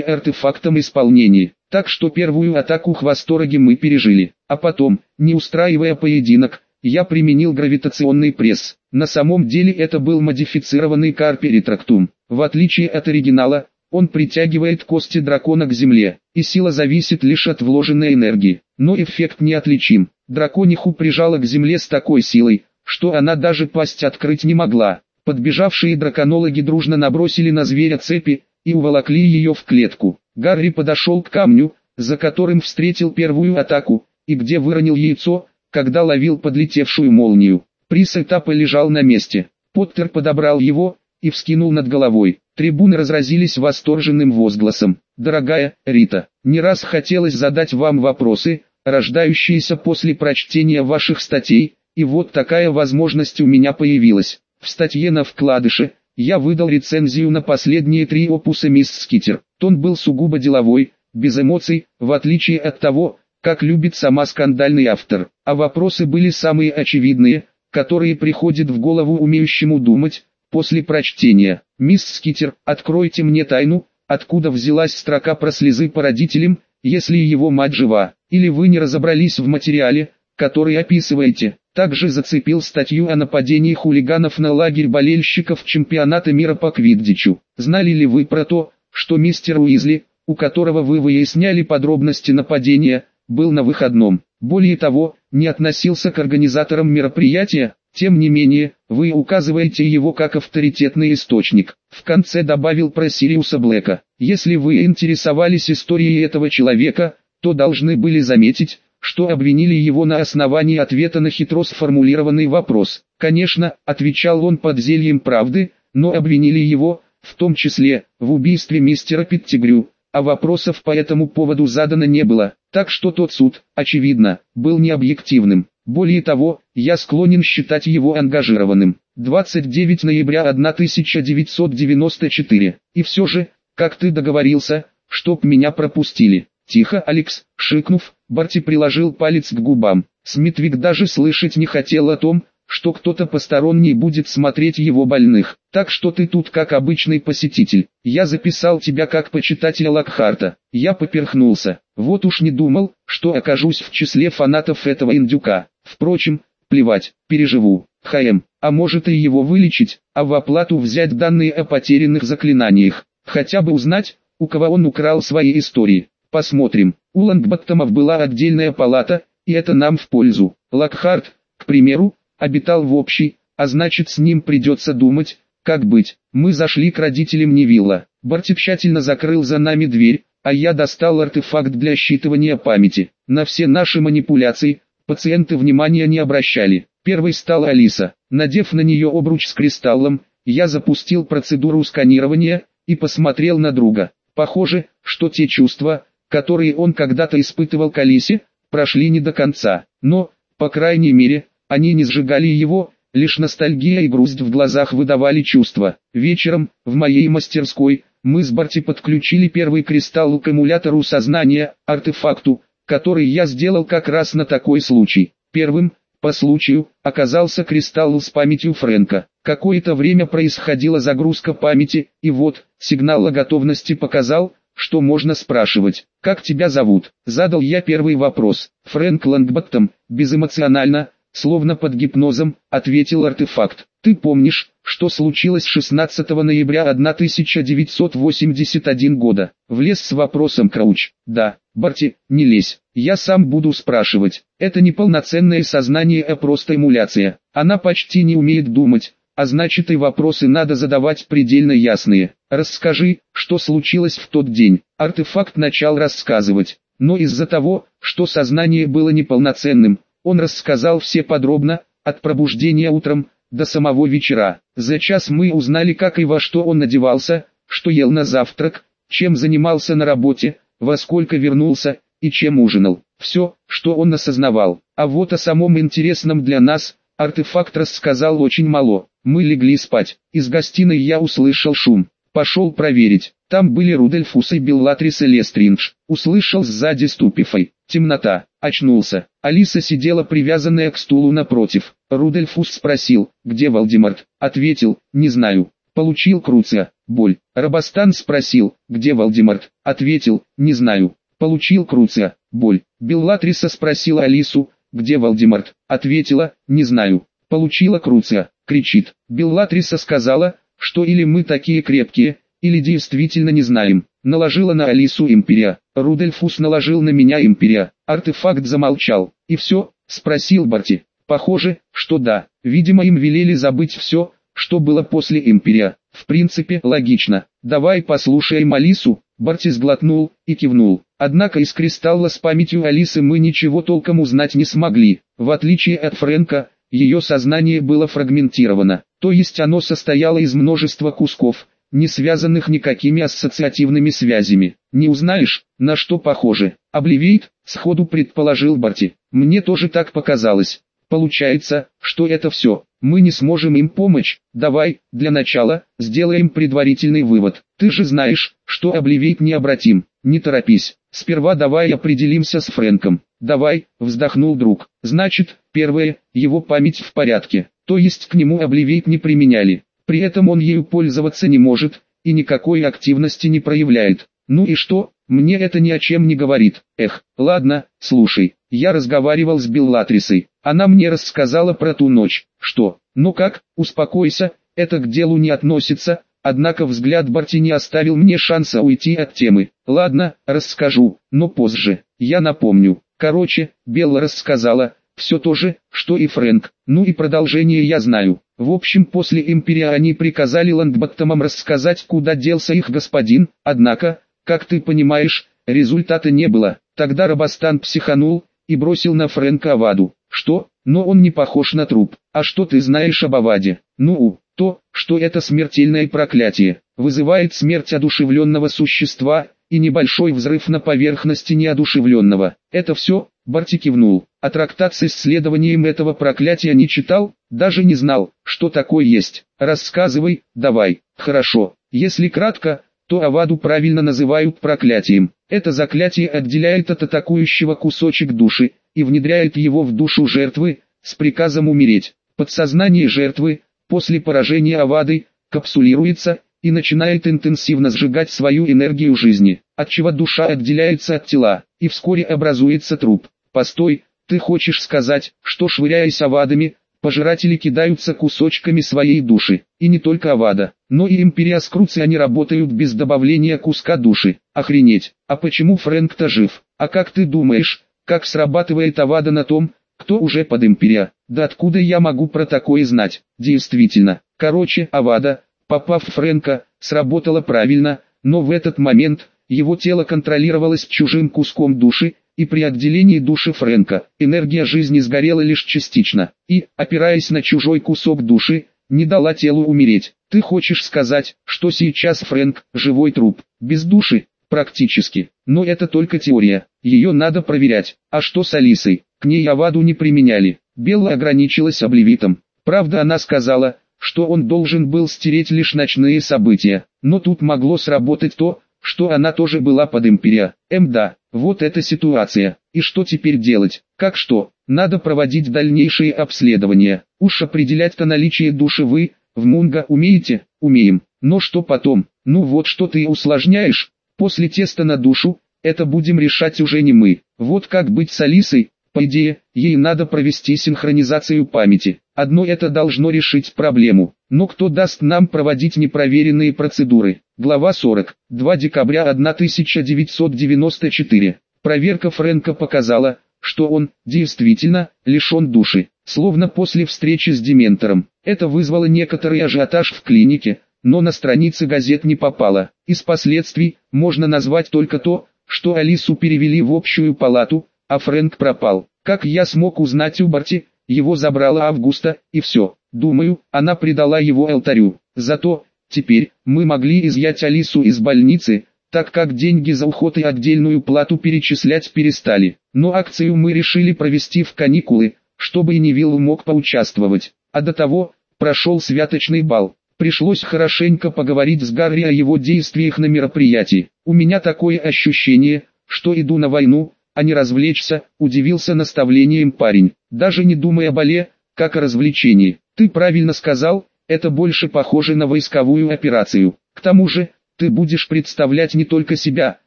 A: артефактом исполнения. Так что первую атаку хвостороги мы пережили. А потом, не устраивая поединок, я применил гравитационный пресс. На самом деле это был модифицированный карперитрактум. В отличие от оригинала, он притягивает кости дракона к земле, и сила зависит лишь от вложенной энергии. Но эффект неотличим. Дракониху прижало к земле с такой силой, что она даже пасть открыть не могла. Подбежавшие драконологи дружно набросили на зверя цепи и уволокли ее в клетку. Гарри подошел к камню, за которым встретил первую атаку, и где выронил яйцо, когда ловил подлетевшую молнию. Приз этапа лежал на месте. Поттер подобрал его и вскинул над головой. Трибуны разразились восторженным возгласом. «Дорогая Рита, не раз хотелось задать вам вопросы, рождающиеся после прочтения ваших статей, и вот такая возможность у меня появилась. В статье на вкладыше я выдал рецензию на последние три опуса «Мисс Скитер». Тон был сугубо деловой, без эмоций, в отличие от того, как любит сама скандальный автор. А вопросы были самые очевидные, которые приходят в голову умеющему думать, после прочтения. «Мисс Скитер, откройте мне тайну, откуда взялась строка про слезы по родителям, если его мать жива, или вы не разобрались в материале, который описываете». Также зацепил статью о нападении хулиганов на лагерь болельщиков чемпионата мира по квиддичу. Знали ли вы про то, что мистер Уизли, у которого вы выясняли подробности нападения, был на выходном. Более того, не относился к организаторам мероприятия, тем не менее, вы указываете его как авторитетный источник. В конце добавил про Сириуса Блэка. Если вы интересовались историей этого человека, то должны были заметить, что обвинили его на основании ответа на хитро сформулированный вопрос. Конечно, отвечал он под зельем правды, но обвинили его, в том числе, в убийстве мистера Петтигрю, а вопросов по этому поводу задано не было. Так что тот суд, очевидно, был необъективным. Более того, я склонен считать его ангажированным. 29 ноября 1994. И все же, как ты договорился, чтоб меня пропустили. Тихо, Алекс, шикнув, Барти приложил палец к губам. Смитвик даже слышать не хотел о том, что кто-то посторонний будет смотреть его больных. Так что ты тут как обычный посетитель. Я записал тебя как почитателя Лакхарта. Я поперхнулся. Вот уж не думал, что окажусь в числе фанатов этого индюка. Впрочем, плевать, переживу. ХМ, а может и его вылечить, а в оплату взять данные о потерянных заклинаниях. Хотя бы узнать, у кого он украл свои истории. Посмотрим. У Лангбаттомов была отдельная палата, и это нам в пользу. Лакхарт, к примеру, обитал в общей, а значит с ним придется думать, как быть. Мы зашли к родителям Невилла. Барти тщательно закрыл за нами дверь, а я достал артефакт для считывания памяти. На все наши манипуляции, пациенты внимания не обращали. Первой стала Алиса. Надев на нее обруч с кристаллом, я запустил процедуру сканирования и посмотрел на друга. Похоже, что те чувства, которые он когда-то испытывал к Алисе, прошли не до конца. Но, по крайней мере, они не сжигали его, лишь ностальгия и грусть в глазах выдавали чувства. Вечером, в моей мастерской, мы с Барти подключили первый кристалл к эмулятору сознания, артефакту, который я сделал как раз на такой случай. Первым, по случаю, оказался кристалл с памятью Фрэнка. Какое-то время происходила загрузка памяти, и вот, сигнал о готовности показал, что можно спрашивать. «Как тебя зовут?» Задал я первый вопрос. Фрэнк Лангбаттом, безэмоционально, словно под гипнозом, ответил артефакт. Ты помнишь, что случилось 16 ноября 1981 года? Влез с вопросом Крауч. Да, Барти, не лезь. Я сам буду спрашивать. Это не полноценное сознание, а просто эмуляция. Она почти не умеет думать, а значит и вопросы надо задавать предельно ясные. Расскажи, что случилось в тот день. Артефакт начал рассказывать. но из-за того, что сознание было неполноценным, он рассказал все подробно, от пробуждения утром, до самого вечера. За час мы узнали как и во что он надевался, что ел на завтрак, чем занимался на работе, во сколько вернулся, и чем ужинал. Все, что он осознавал. А вот о самом интересном для нас, артефакт рассказал очень мало. Мы легли спать. Из гостиной я услышал шум. Пошел проверить. Там были Рудольфус и Беллатрис Лестрейндж. Услышал сзади ступефай. Темнота. Очнулся. Алиса сидела привязанная к стулу напротив. Рудольфус спросил, где Волдеморт? Ответил, не знаю. Получил Круцио. Боль. Рабастан спросил, где Волдеморт? Ответил, не знаю. Получил Круцио. Боль. Беллатриса спросила Алису, где Волдеморт? Ответила, не знаю. Получила Круцио. Кричит. Беллатриса сказала, что или мы такие крепкие, или действительно не знаем. Наложила на Алису Империо. Рудольфус наложил на меня Империо. Артефакт замолчал. И все? Спросил Барти. Похоже, что да. Видимо им велели забыть все, что было после империя. В принципе, логично. Давай послушаем Алису. Барти сглотнул и кивнул. Однако из кристалла с памятью Алисы мы ничего толком узнать не смогли. В отличие от Фрэнка, ее сознание было фрагментировано, то есть оно состояло из множества кусков, не связанных никакими ассоциативными связями. Не узнаешь, на что похоже. Обливейт, сходу предположил Барти. Мне тоже так показалось. Получается, что это все. Мы не сможем им помочь. Давай, для начала, сделаем предварительный вывод. Ты же знаешь, что Обливейт необратим. Не торопись. Сперва давай определимся с Фрэнком. Давай, вздохнул друг. Значит, первое, его память в порядке. То есть к нему Обливейт не применяли. При этом он ею пользоваться не может, и никакой активности не проявляет. Ну и что, мне это ни о чем не говорит. Эх, ладно, слушай, я разговаривал с Беллатрисой. Она мне рассказала про ту ночь. Что? Ну как, успокойся, это к делу не относится. Однако взгляд Барти не оставил мне шанса уйти от темы. Ладно, расскажу, но позже. Я напомню. Короче, Белла рассказала, все то же, что и Фрэнк. Ну и продолжение я знаю. В общем, после Империя они приказали Лангбаттамам рассказать, куда делся их господин, однако, как ты понимаешь, результата не было. Тогда Рабастан психанул и бросил на Фрэнка Аваду. Что? Но он не похож на труп. А что ты знаешь об Аваде? Ну, то, что это смертельное проклятие, вызывает смерть одушевленного существа, и небольшой взрыв на поверхности неодушевленного. Это все, Барти кивнул. А трактат с исследованием этого проклятия не читал, даже не знал, что такое есть. Рассказывай, давай. Хорошо. Если кратко, то Аваду правильно называют проклятием. Это заклятие отделяет от атакующего кусочек души и внедряет его в душу жертвы с приказом умереть. Подсознание жертвы после поражения Авады капсулируется и начинает интенсивно сжигать свою энергию жизни, отчего душа отделяется от тела, и вскоре образуется труп. Постой, ты хочешь сказать, что швыряясь авадами, пожиратели кидаются кусочками своей души, и не только авада, но и империя с они работают без добавления куска души. Охренеть, а почему Фрэнк-то жив? А как ты думаешь, как срабатывает авада на том, кто уже под империя? Да откуда я могу про такое знать? Действительно, короче, авада, попав в Фрэнка, сработала правильно, но в этот момент, его тело контролировалось чужим куском души, и при отделении души Фрэнка, энергия жизни сгорела лишь частично, и, опираясь на чужой кусок души, не дала телу умереть. Ты хочешь сказать, что сейчас Фрэнк – живой труп, без души? Практически. Но это только теория, ее надо проверять. А что с Алисой? К ней Аваду не применяли. Белла ограничилась обливитом. Правда она сказала, что он должен был стереть лишь ночные события. Но тут могло сработать то, что она тоже была под империя. М да, вот эта ситуация. И что теперь делать? Как что? Надо проводить дальнейшие обследования. Уж определять-то наличие души вы, в Мунга умеете? Умеем. Но что потом? Ну вот что ты усложняешь. После теста на душу, это будем решать уже не мы. Вот как быть с Алисой, по идее, ей надо провести синхронизацию памяти. Одно это должно решить проблему. Но кто даст нам проводить непроверенные процедуры? Глава 40. 2 декабря 1994. Проверка Фрэнка показала, что он, действительно, лишен души. Словно после встречи с Дементором. Это вызвало некоторый ажиотаж в клинике, но на страницы газет не попало. Из последствий, можно назвать только то, что Алису перевели в общую палату, а Фрэнк пропал. Как я смог узнать у Барти, его забрала Августа, и все. Думаю, она предала его алтарю. Зато, теперь, мы могли изъять Алису из больницы, так как деньги за уход и отдельную плату перечислять перестали. Но акцию мы решили провести в каникулы, чтобы и Невилл мог поучаствовать. А до того, прошел святочный бал. Пришлось хорошенько поговорить с Гарри о его действиях на мероприятии. У меня такое ощущение, что иду на войну, а не развлечься, удивился наставлением парень. Даже не думая о бале, как о развлечении. Ты правильно сказал, это больше похоже на войсковую операцию. К тому же, ты будешь представлять не только себя,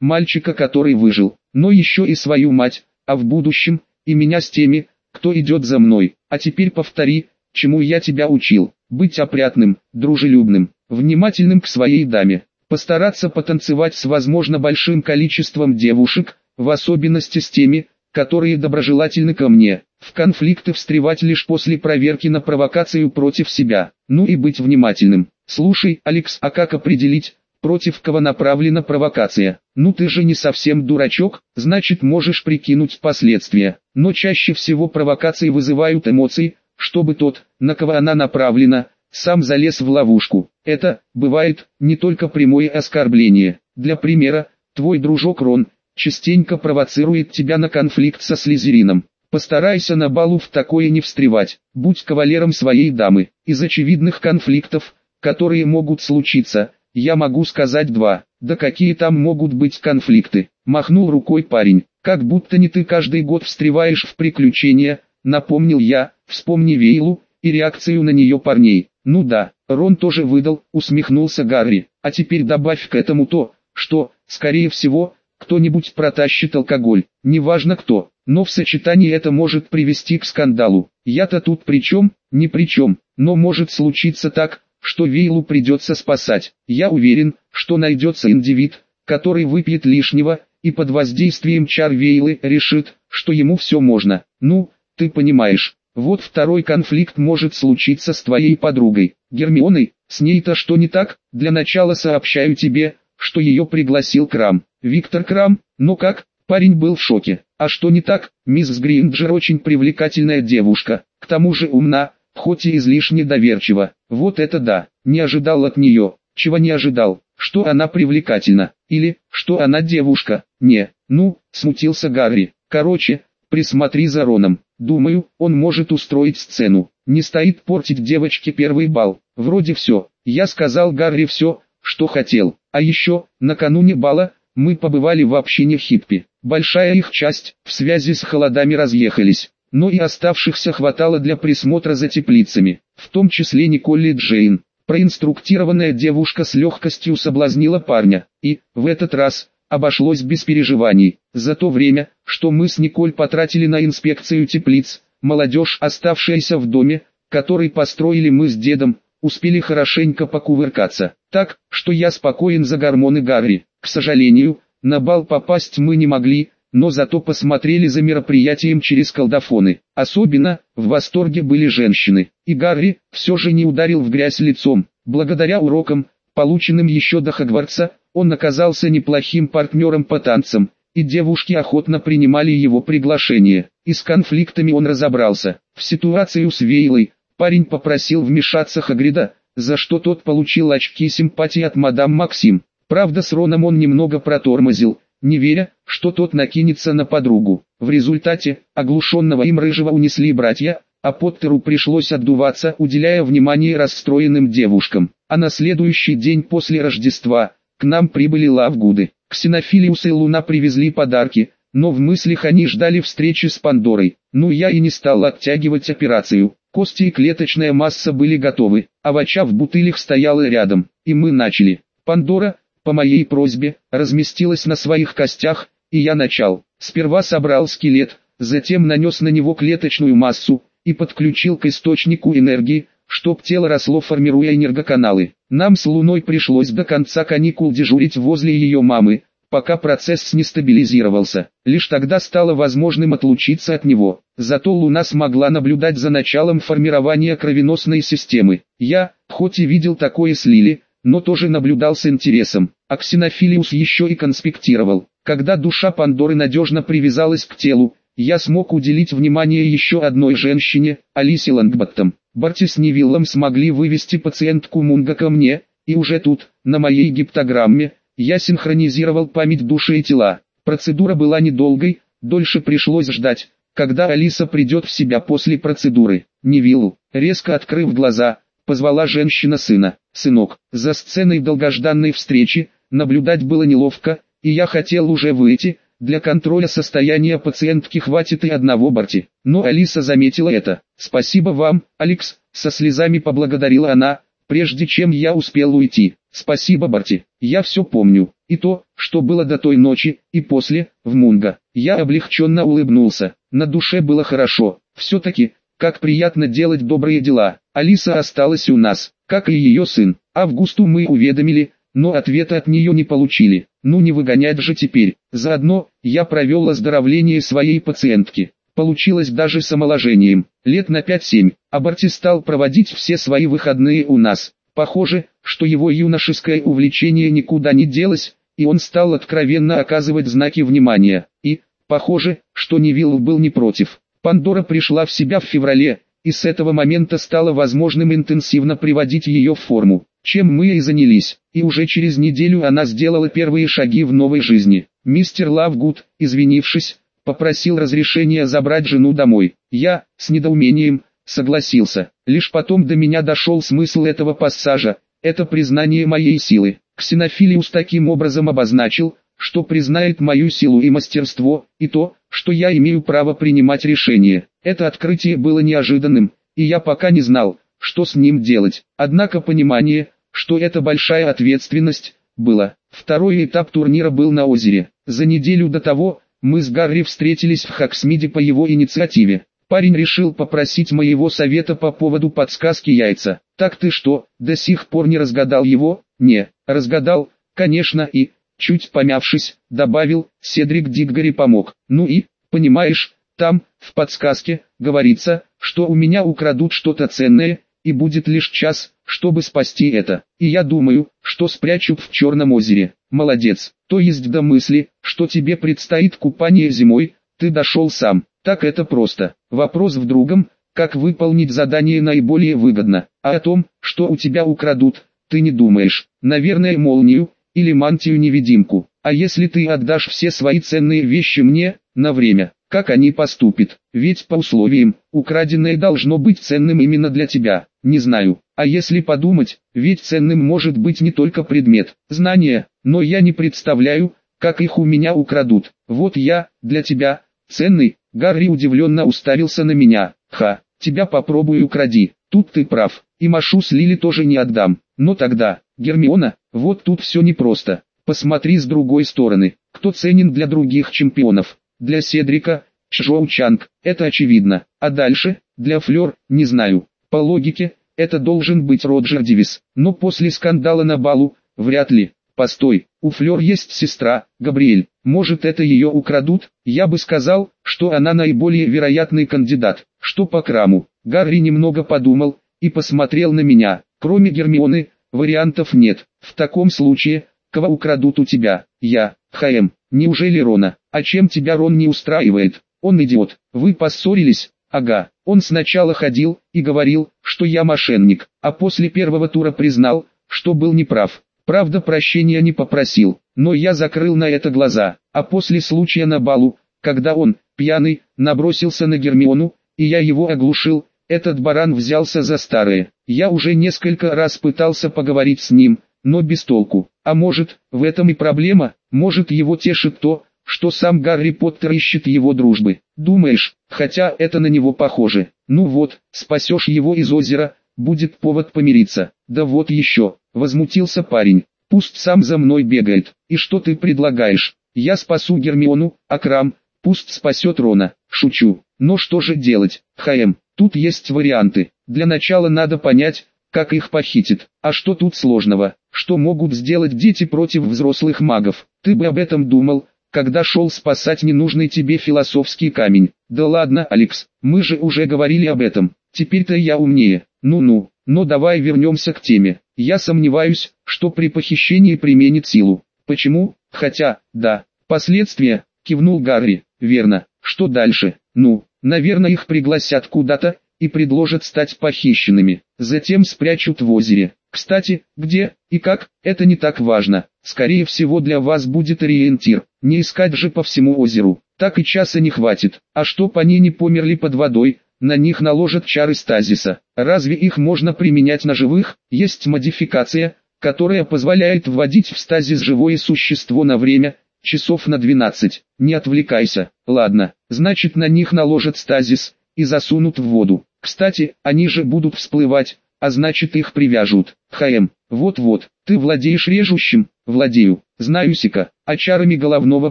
A: мальчика, который выжил, но еще и свою мать, а в будущем, и меня с теми, кто идет за мной. А теперь повтори, чему я тебя учил. Быть опрятным, дружелюбным, внимательным к своей даме. Постараться потанцевать с возможно большим количеством девушек, в особенности с теми, которые доброжелательны ко мне. В конфликты встревать лишь после проверки на провокацию против себя. Ну и быть внимательным. Слушай, Алекс, а как определить, против кого направлена провокация. Ну ты же не совсем дурачок, значит можешь прикинуть последствия. Но чаще всего провокации вызывают эмоции, чтобы тот, на кого она направлена, сам залез в ловушку. Это, бывает, не только прямое оскорбление. Для примера, твой дружок Рон, частенько провоцирует тебя на конфликт со Слизерином. Постарайся на балу в такое не встревать, будь кавалером своей дамы. Из очевидных конфликтов, которые могут случиться, я могу сказать два. Да какие там могут быть конфликты? Махнул рукой парень. Как будто не ты каждый год встреваешь в приключения, напомнил я, вспомни Вейлу, и реакцию на нее парней. Ну да, Рон тоже выдал, усмехнулся Гарри. А теперь добавь к этому то, что, скорее всего, кто-нибудь протащит алкоголь, неважно кто, но в сочетании это может привести к скандалу. Я-то тут при чем, ни при чем, но может случиться так, что Вейлу придется спасать. Я уверен, что найдется индивид, который выпьет лишнего, и под воздействием чар Вейлы решит, что ему все можно. Ну, ты понимаешь, вот второй конфликт может случиться с твоей подругой, Гермионой, с ней-то что не так? Для начала сообщаю тебе, что ее пригласил Крам. Виктор Крам, ну как? Парень был в шоке. А что не так? Мисс Гринджер очень привлекательная девушка, к тому же умна, хоть и излишне доверчива. Вот это да, не ожидал от нее, чего не ожидал, что она привлекательна, или, что она девушка, не, ну, смутился Гарри. Короче, присмотри за Роном, думаю, он может устроить сцену, не стоит портить девочке первый бал. Вроде все, я сказал Гарри все, что хотел, а еще, накануне бала, мы побывали в общине хиппи. Большая их часть, в связи с холодами разъехались но и оставшихся хватало для присмотра за теплицами, в том числе Николь Джейн. Проинструктированная девушка с легкостью соблазнила парня, и, в этот раз, обошлось без переживаний. За то время, что мы с Николь потратили на инспекцию теплиц, молодежь, оставшаяся в доме, который построили мы с дедом, успели хорошенько покувыркаться. Так, что я спокоен за гормоны Гарри. К сожалению, на бал попасть мы не могли, но зато посмотрели за мероприятием через колдофоны. Особенно, в восторге были женщины. И Гарри, все же не ударил в грязь лицом. Благодаря урокам, полученным еще до Хогвартса, он оказался неплохим партнером по танцам, и девушки охотно принимали его приглашение. И с конфликтами он разобрался. В ситуацию с Вейлой, парень попросил вмешаться Хагрида, за что тот получил очки симпатии от мадам Максим. Правда с Роном он немного протормозил, не веря, что тот накинется на подругу. В результате, оглушенного им рыжего унесли братья, а Поттеру пришлось отдуваться, уделяя внимание расстроенным девушкам. А на следующий день после Рождества, к нам прибыли Лавгуды. Ксенофилиус и Луна привезли подарки, но в мыслях они ждали встречи с Пандорой. Ну я и не стал оттягивать операцию. Кости и клеточная масса были готовы, а вача в бутылях стояла рядом, и мы начали. Пандора, по моей просьбе, разместилась на своих костях, и я начал. Сперва собрал скелет, затем нанес на него клеточную массу, и подключил к источнику энергии, чтоб тело росло формируя энергоканалы. Нам с Луной пришлось до конца каникул дежурить возле ее мамы, пока процесс не стабилизировался. Лишь тогда стало возможным отлучиться от него. Зато Луна смогла наблюдать за началом формирования кровеносной системы. Я, хоть и видел такое с Лили, но тоже наблюдал с интересом. А Ксенофилиус еще и конспектировал. Когда душа Пандоры надежно привязалась к телу, я смог уделить внимание еще одной женщине, Алисе Лангбаттом. Барти с Невиллом смогли вывести пациентку Мунга ко мне, и уже тут, на моей гиптограмме, я синхронизировал память души и тела. Процедура была недолгой, дольше пришлось ждать, когда Алиса придет в себя после процедуры. Невиллу, резко открыв глаза, позвала женщина сына. «Сынок, за сценой долгожданной встречи, наблюдать было неловко, и я хотел уже выйти, для контроля состояния пациентки хватит и одного Барти. Но Алиса заметила это. «Спасибо вам, Алекс», со слезами поблагодарила она, прежде чем я успел уйти. Спасибо, Барти, я все помню, и то, что было до той ночи, и после, в Мунга. Я облегченно улыбнулся, на душе было хорошо, все-таки, как приятно делать добрые дела. Алиса осталась у нас, как и ее сын. Августу мы уведомили, но ответа от нее не получили. Ну не выгонять же теперь. Заодно, я провел оздоровление своей пациентки. Получилось даже с омоложением. Лет на 5-7. Абарти стал проводить все свои выходные у нас. Похоже, что его юношеское увлечение никуда не делось, и он стал откровенно оказывать знаки внимания. И, похоже, что Невилл был не против. Пандора пришла в себя в феврале, и с этого момента стало возможным интенсивно приводить ее в форму, чем мы и занялись, и уже через неделю она сделала первые шаги в новой жизни. Мистер Лавгуд, извинившись, попросил разрешения забрать жену домой. Я, с недоумением, согласился. Лишь потом до меня дошел смысл этого пассажа, это признание моей силы. Ксенофилиус таким образом обозначил, что признает мою силу и мастерство, и то, что я имею право принимать решения. Это открытие было неожиданным, и я пока не знал, что с ним делать. Однако понимание, что это большая ответственность, было. Второй этап турнира был на озере. За неделю до того, мы с Гарри встретились в Хаксмиде по его инициативе. Парень решил попросить моего совета по поводу подсказки яйца. Так ты что, до сих пор не разгадал его? Не, разгадал, конечно и, чуть помявшись, добавил, Седрик Диггори помог. Ну и, понимаешь, там, в подсказке, говорится, что у меня украдут что-то ценное, и будет лишь час, чтобы спасти это. И я думаю, что спрячу в Черном озере. Молодец. То есть до мысли, что тебе предстоит купание зимой, ты дошел сам. Так это просто. Вопрос в другом, как выполнить задание наиболее выгодно. А о том, что у тебя украдут, ты не думаешь. Наверное молнию, или мантию-невидимку. А если ты отдашь все свои ценные вещи мне, на время, как они поступят? Ведь по условиям, украденное должно быть ценным именно для тебя. Не знаю. А если подумать, ведь ценным может быть не только предмет, знания, но я не представляю, как их у меня украдут. Вот я, для тебя, ценный, Гарри удивленно уставился на меня. Ха, тебя попробуй укради, тут ты прав, и Машу с Лили тоже не отдам. Но тогда, Гермиона, вот тут все непросто. Посмотри с другой стороны, кто ценен для других чемпионов. Для Седрика, Чжоу Чанг, это очевидно. А дальше, для Флёр, не знаю. По логике, это должен быть Роджер Дивис, но после скандала на балу, вряд ли. Постой, у Флёр есть сестра, Габриэль, может это ее украдут? Я бы сказал, что она наиболее вероятный кандидат. Что по краму? Гарри немного подумал, и посмотрел на меня. Кроме Гермионы, вариантов нет. В таком случае, кого украдут у тебя? Я, ХМ, неужели Рона? А чем тебя Рон не устраивает? Он идиот. Вы поссорились? Ага, он сначала ходил и говорил, что я мошенник, а после первого тура признал, что был неправ. Правда прощения не попросил, но я закрыл на это глаза, а после случая на балу, когда он, пьяный, набросился на Гермиону, и я его оглушил, этот баран взялся за старое. Я уже несколько раз пытался поговорить с ним, но без толку. А может, в этом и проблема, может его тешит то, что сам Гарри Поттер ищет его дружбы. Думаешь, хотя это на него похоже. Ну вот, спасешь его из озера, будет повод помириться. Да вот еще, возмутился парень. Пусть сам за мной бегает. И что ты предлагаешь? Я спасу Гермиону, а Крам, пусть спасет Рона. Шучу. Но что же делать, ХМ? Тут есть варианты. Для начала надо понять, как их похитит. А что тут сложного? Что могут сделать дети против взрослых магов? Ты бы об этом думал, когда шел спасать ненужный тебе философский камень. Да ладно, Алекс, мы же уже говорили об этом, теперь-то я умнее. Ну-ну, но давай вернемся к теме. Я сомневаюсь, что при похищении применит силу. Почему? Хотя, да, последствия, кивнул Гарри, верно. Что дальше? Ну, наверное их пригласят куда-то, и предложат стать похищенными. Затем спрячут в озере. Кстати, где и как, это не так важно. Скорее всего для вас будет ориентир. Не искать же по всему озеру. Так и часа не хватит. А чтоб они не померли под водой, на них наложат чары стазиса. Разве их можно применять на живых? Есть модификация, которая позволяет вводить в стазис живое существо на время, часов на 12. Не отвлекайся. Ладно, значит на них наложат стазис и засунут в воду. Кстати, они же будут всплывать, а значит их привяжут. ХМ, вот-вот, ты владеешь режущим, владею, знаю сика, а чарами головного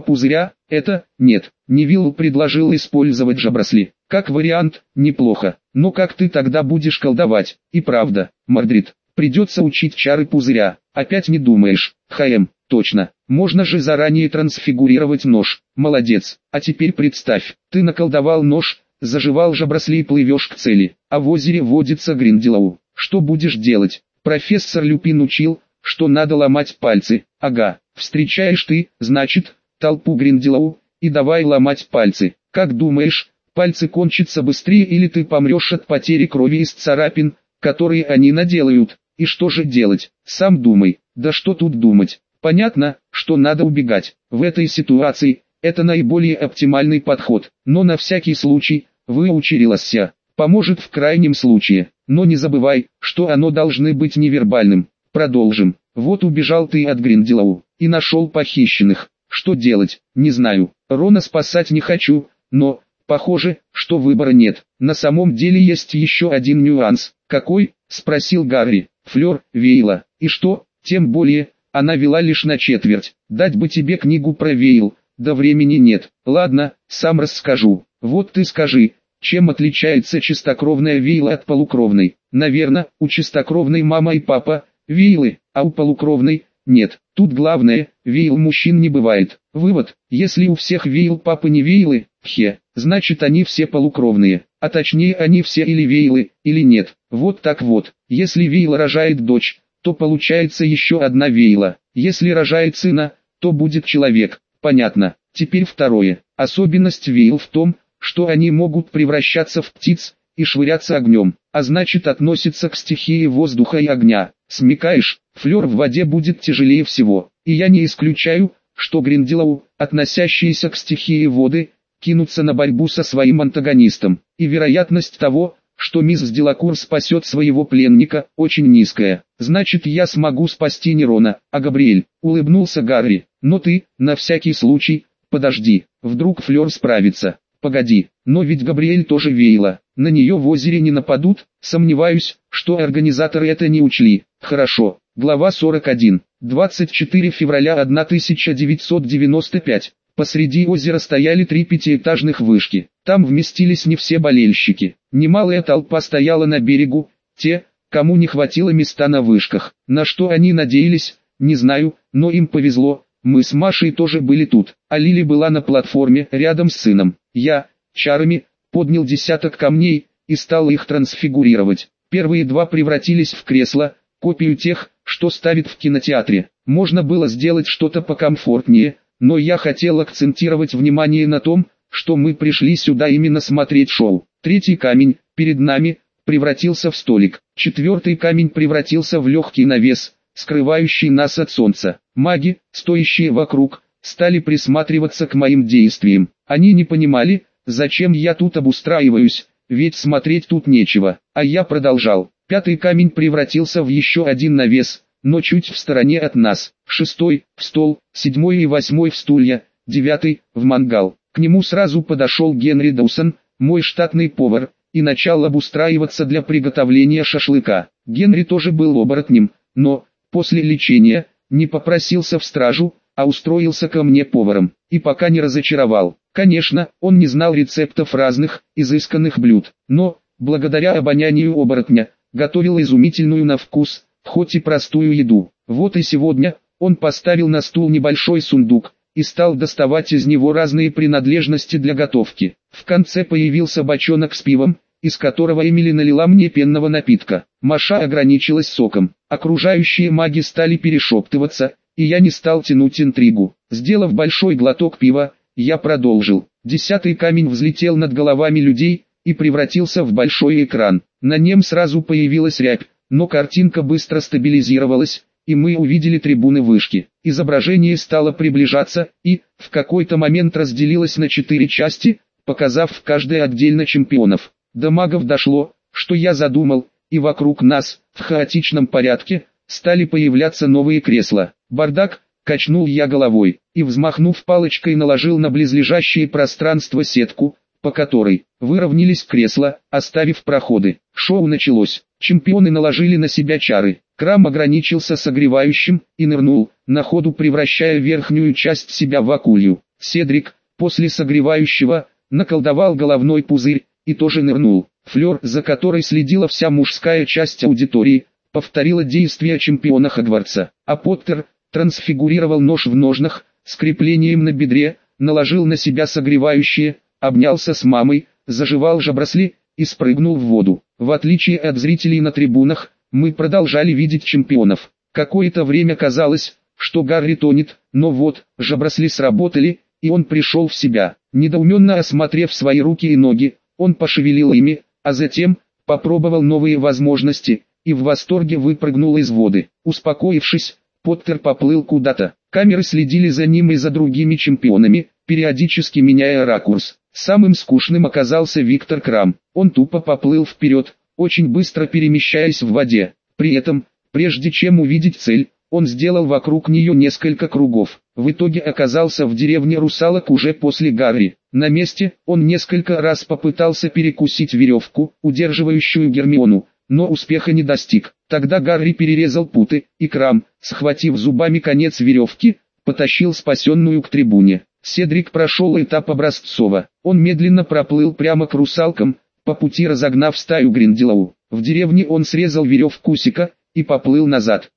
A: пузыря, это, нет, Невилл предложил использовать жабросли. Как вариант, неплохо, но как ты тогда будешь колдовать, и правда, Мардрид, придется учить чары пузыря, опять не думаешь, ХМ, точно, можно же заранее трансфигурировать нож, молодец, а теперь представь, ты наколдовал нож, заживал жабросли и плывешь к цели, а в озере водится Гринделоу. Что будешь делать? Профессор Люпин учил, что надо ломать пальцы. Ага, встречаешь ты, значит, толпу Гринделоу, и давай ломать пальцы. Как думаешь, пальцы кончатся быстрее или ты помрешь от потери крови из царапин, которые они наделают? И что же делать? Сам думай. Да что тут думать? Понятно, что надо убегать. В этой ситуации, это наиболее оптимальный подход, но на всякий случай, выучи Реласся, поможет в крайнем случае, но не забывай, что оно должны быть невербальным. Продолжим. Вот убежал ты от Гринделоу, и нашел похищенных. Что делать, не знаю. Рона спасать не хочу, но, похоже, что выбора нет. На самом деле есть еще один нюанс. Какой? Спросил Гарри. Флёр, Вейла. И что? Тем более, она вела лишь на четверть. Дать бы тебе книгу про Вейл, да времени нет. Ладно, сам расскажу. Вот ты скажи, чем отличается чистокровная вейла от полукровной? Наверное, у чистокровной мама и папа – вейлы, а у полукровной – нет. Тут главное, вейл мужчин не бывает. Вывод, если у всех вейл папы не вейлы, хе, значит они все полукровные, а точнее они все или вейлы, или нет. Вот так вот, если вейла рожает дочь, то получается еще одна вейла. Если рожает сына, то будет человек. Понятно. Теперь второе. Особенность вейл в том, что они могут превращаться в птиц и швыряться огнем, а значит относятся к стихии воздуха и огня. Смекаешь, флер в воде будет тяжелее всего. И я не исключаю, что Гринделоу, относящиеся к стихии воды, кинутся на борьбу со своим антагонистом. И вероятность того, что мисс Делакур спасет своего пленника, очень низкая. Значит я смогу спасти Нерона, а Габриэль, улыбнулся Гарри. Но ты, на всякий случай, подожди, вдруг Флёр справится. Погоди, но ведь Габриэль тоже веяла, на нее в озере не нападут, сомневаюсь, что организаторы это не учли. Хорошо, глава 41, 24 февраля 1995. Посреди озера стояли три пятиэтажных вышки. Там вместились не все болельщики. Немалая толпа стояла на берегу, те, кому не хватило места на вышках. На что они надеялись, не знаю, но им повезло. Мы с Машей тоже были тут, а Лили была на платформе рядом с сыном. Я, чарами, поднял десяток камней и стал их трансфигурировать. Первые два превратились в кресла, копию тех, что ставят в кинотеатре. Можно было сделать что-то покомфортнее, но я хотел акцентировать внимание на том, что мы пришли сюда именно смотреть шоу. Третий камень, перед нами, превратился в столик. Четвертый камень превратился в легкий навес, скрывающий нас от солнца. Маги, стоящие вокруг, стали присматриваться к моим действиям. Они не понимали, зачем я тут обустраиваюсь, ведь смотреть тут нечего. А я продолжал. Пятый камень превратился в еще один навес, но чуть в стороне от нас, шестой – в стол, седьмой и восьмой – в стулья, девятый – в мангал. К нему сразу подошел Генри Доусон, мой штатный повар, и начал обустраиваться для приготовления шашлыка. Генри тоже был оборотнем, но, после лечения, не попросился в стражу, а устроился ко мне поваром, и пока не разочаровал. Конечно, он не знал рецептов разных, изысканных блюд, но, благодаря обонянию оборотня, готовил изумительную на вкус, хоть и простую еду. Вот и сегодня, он поставил на стул небольшой сундук, и стал доставать из него разные принадлежности для готовки. В конце появился бочонок с пивом, из которого Эмили налила мне пенного напитка. Маша ограничилась соком. Окружающие маги стали перешептываться, и я не стал тянуть интригу. Сделав большой глоток пива, я продолжил. Десятый камень взлетел над головами людей и превратился в большой экран. На нем сразу появилась рябь, но картинка быстро стабилизировалась, и мы увидели трибуны вышки. Изображение стало приближаться, и, в какой-то момент разделилось на четыре части, показав в отдельно чемпионов. До магов дошло, что я задумал, и вокруг нас, в хаотичном порядке, стали появляться новые кресла. Бардак, качнул я головой, и взмахнув палочкой наложил на близлежащее пространство сетку, по которой выровнялись кресла, оставив проходы. Шоу началось. Чемпионы наложили на себя чары. Крам ограничился согревающим и нырнул, на ходу превращая верхнюю часть себя в акулью. Седрик, после согревающего, наколдовал головной пузырь и тоже нырнул. Флёр, за которой следила вся мужская часть аудитории, повторила действия чемпиона Хогвартса. А Поттер трансфигурировал нож в ножнах, с креплением на бедре, наложил на себя согревающее, обнялся с мамой, заживал жабросли и спрыгнул в воду. В отличие от зрителей на трибунах, мы продолжали видеть чемпионов. Какое-то время казалось, что Гарри тонет, но вот, жабросли сработали, и он пришел в себя. Недоуменно осмотрев свои руки и ноги, он пошевелил ими, а затем, попробовал новые возможности, и в восторге выпрыгнул из воды. Успокоившись, Поттер поплыл куда-то. Камеры следили за ним и за другими чемпионами, периодически меняя ракурс. Самым скучным оказался Виктор Крам. Он тупо поплыл вперед, очень быстро перемещаясь в воде. При этом, прежде чем увидеть цель, он сделал вокруг нее несколько кругов. В итоге оказался в деревне русалок уже после Гарри. На месте он несколько раз попытался перекусить веревку, удерживающую Гермиону, но успеха не достиг. Тогда Гарри перерезал путы, и Крам, схватив зубами конец веревки, потащил спасенную к трибуне. Седрик прошел этап образцова. Он медленно проплыл прямо к русалкам, по пути разогнав стаю Гринделоу. В деревне он срезал веревку Сика и поплыл назад.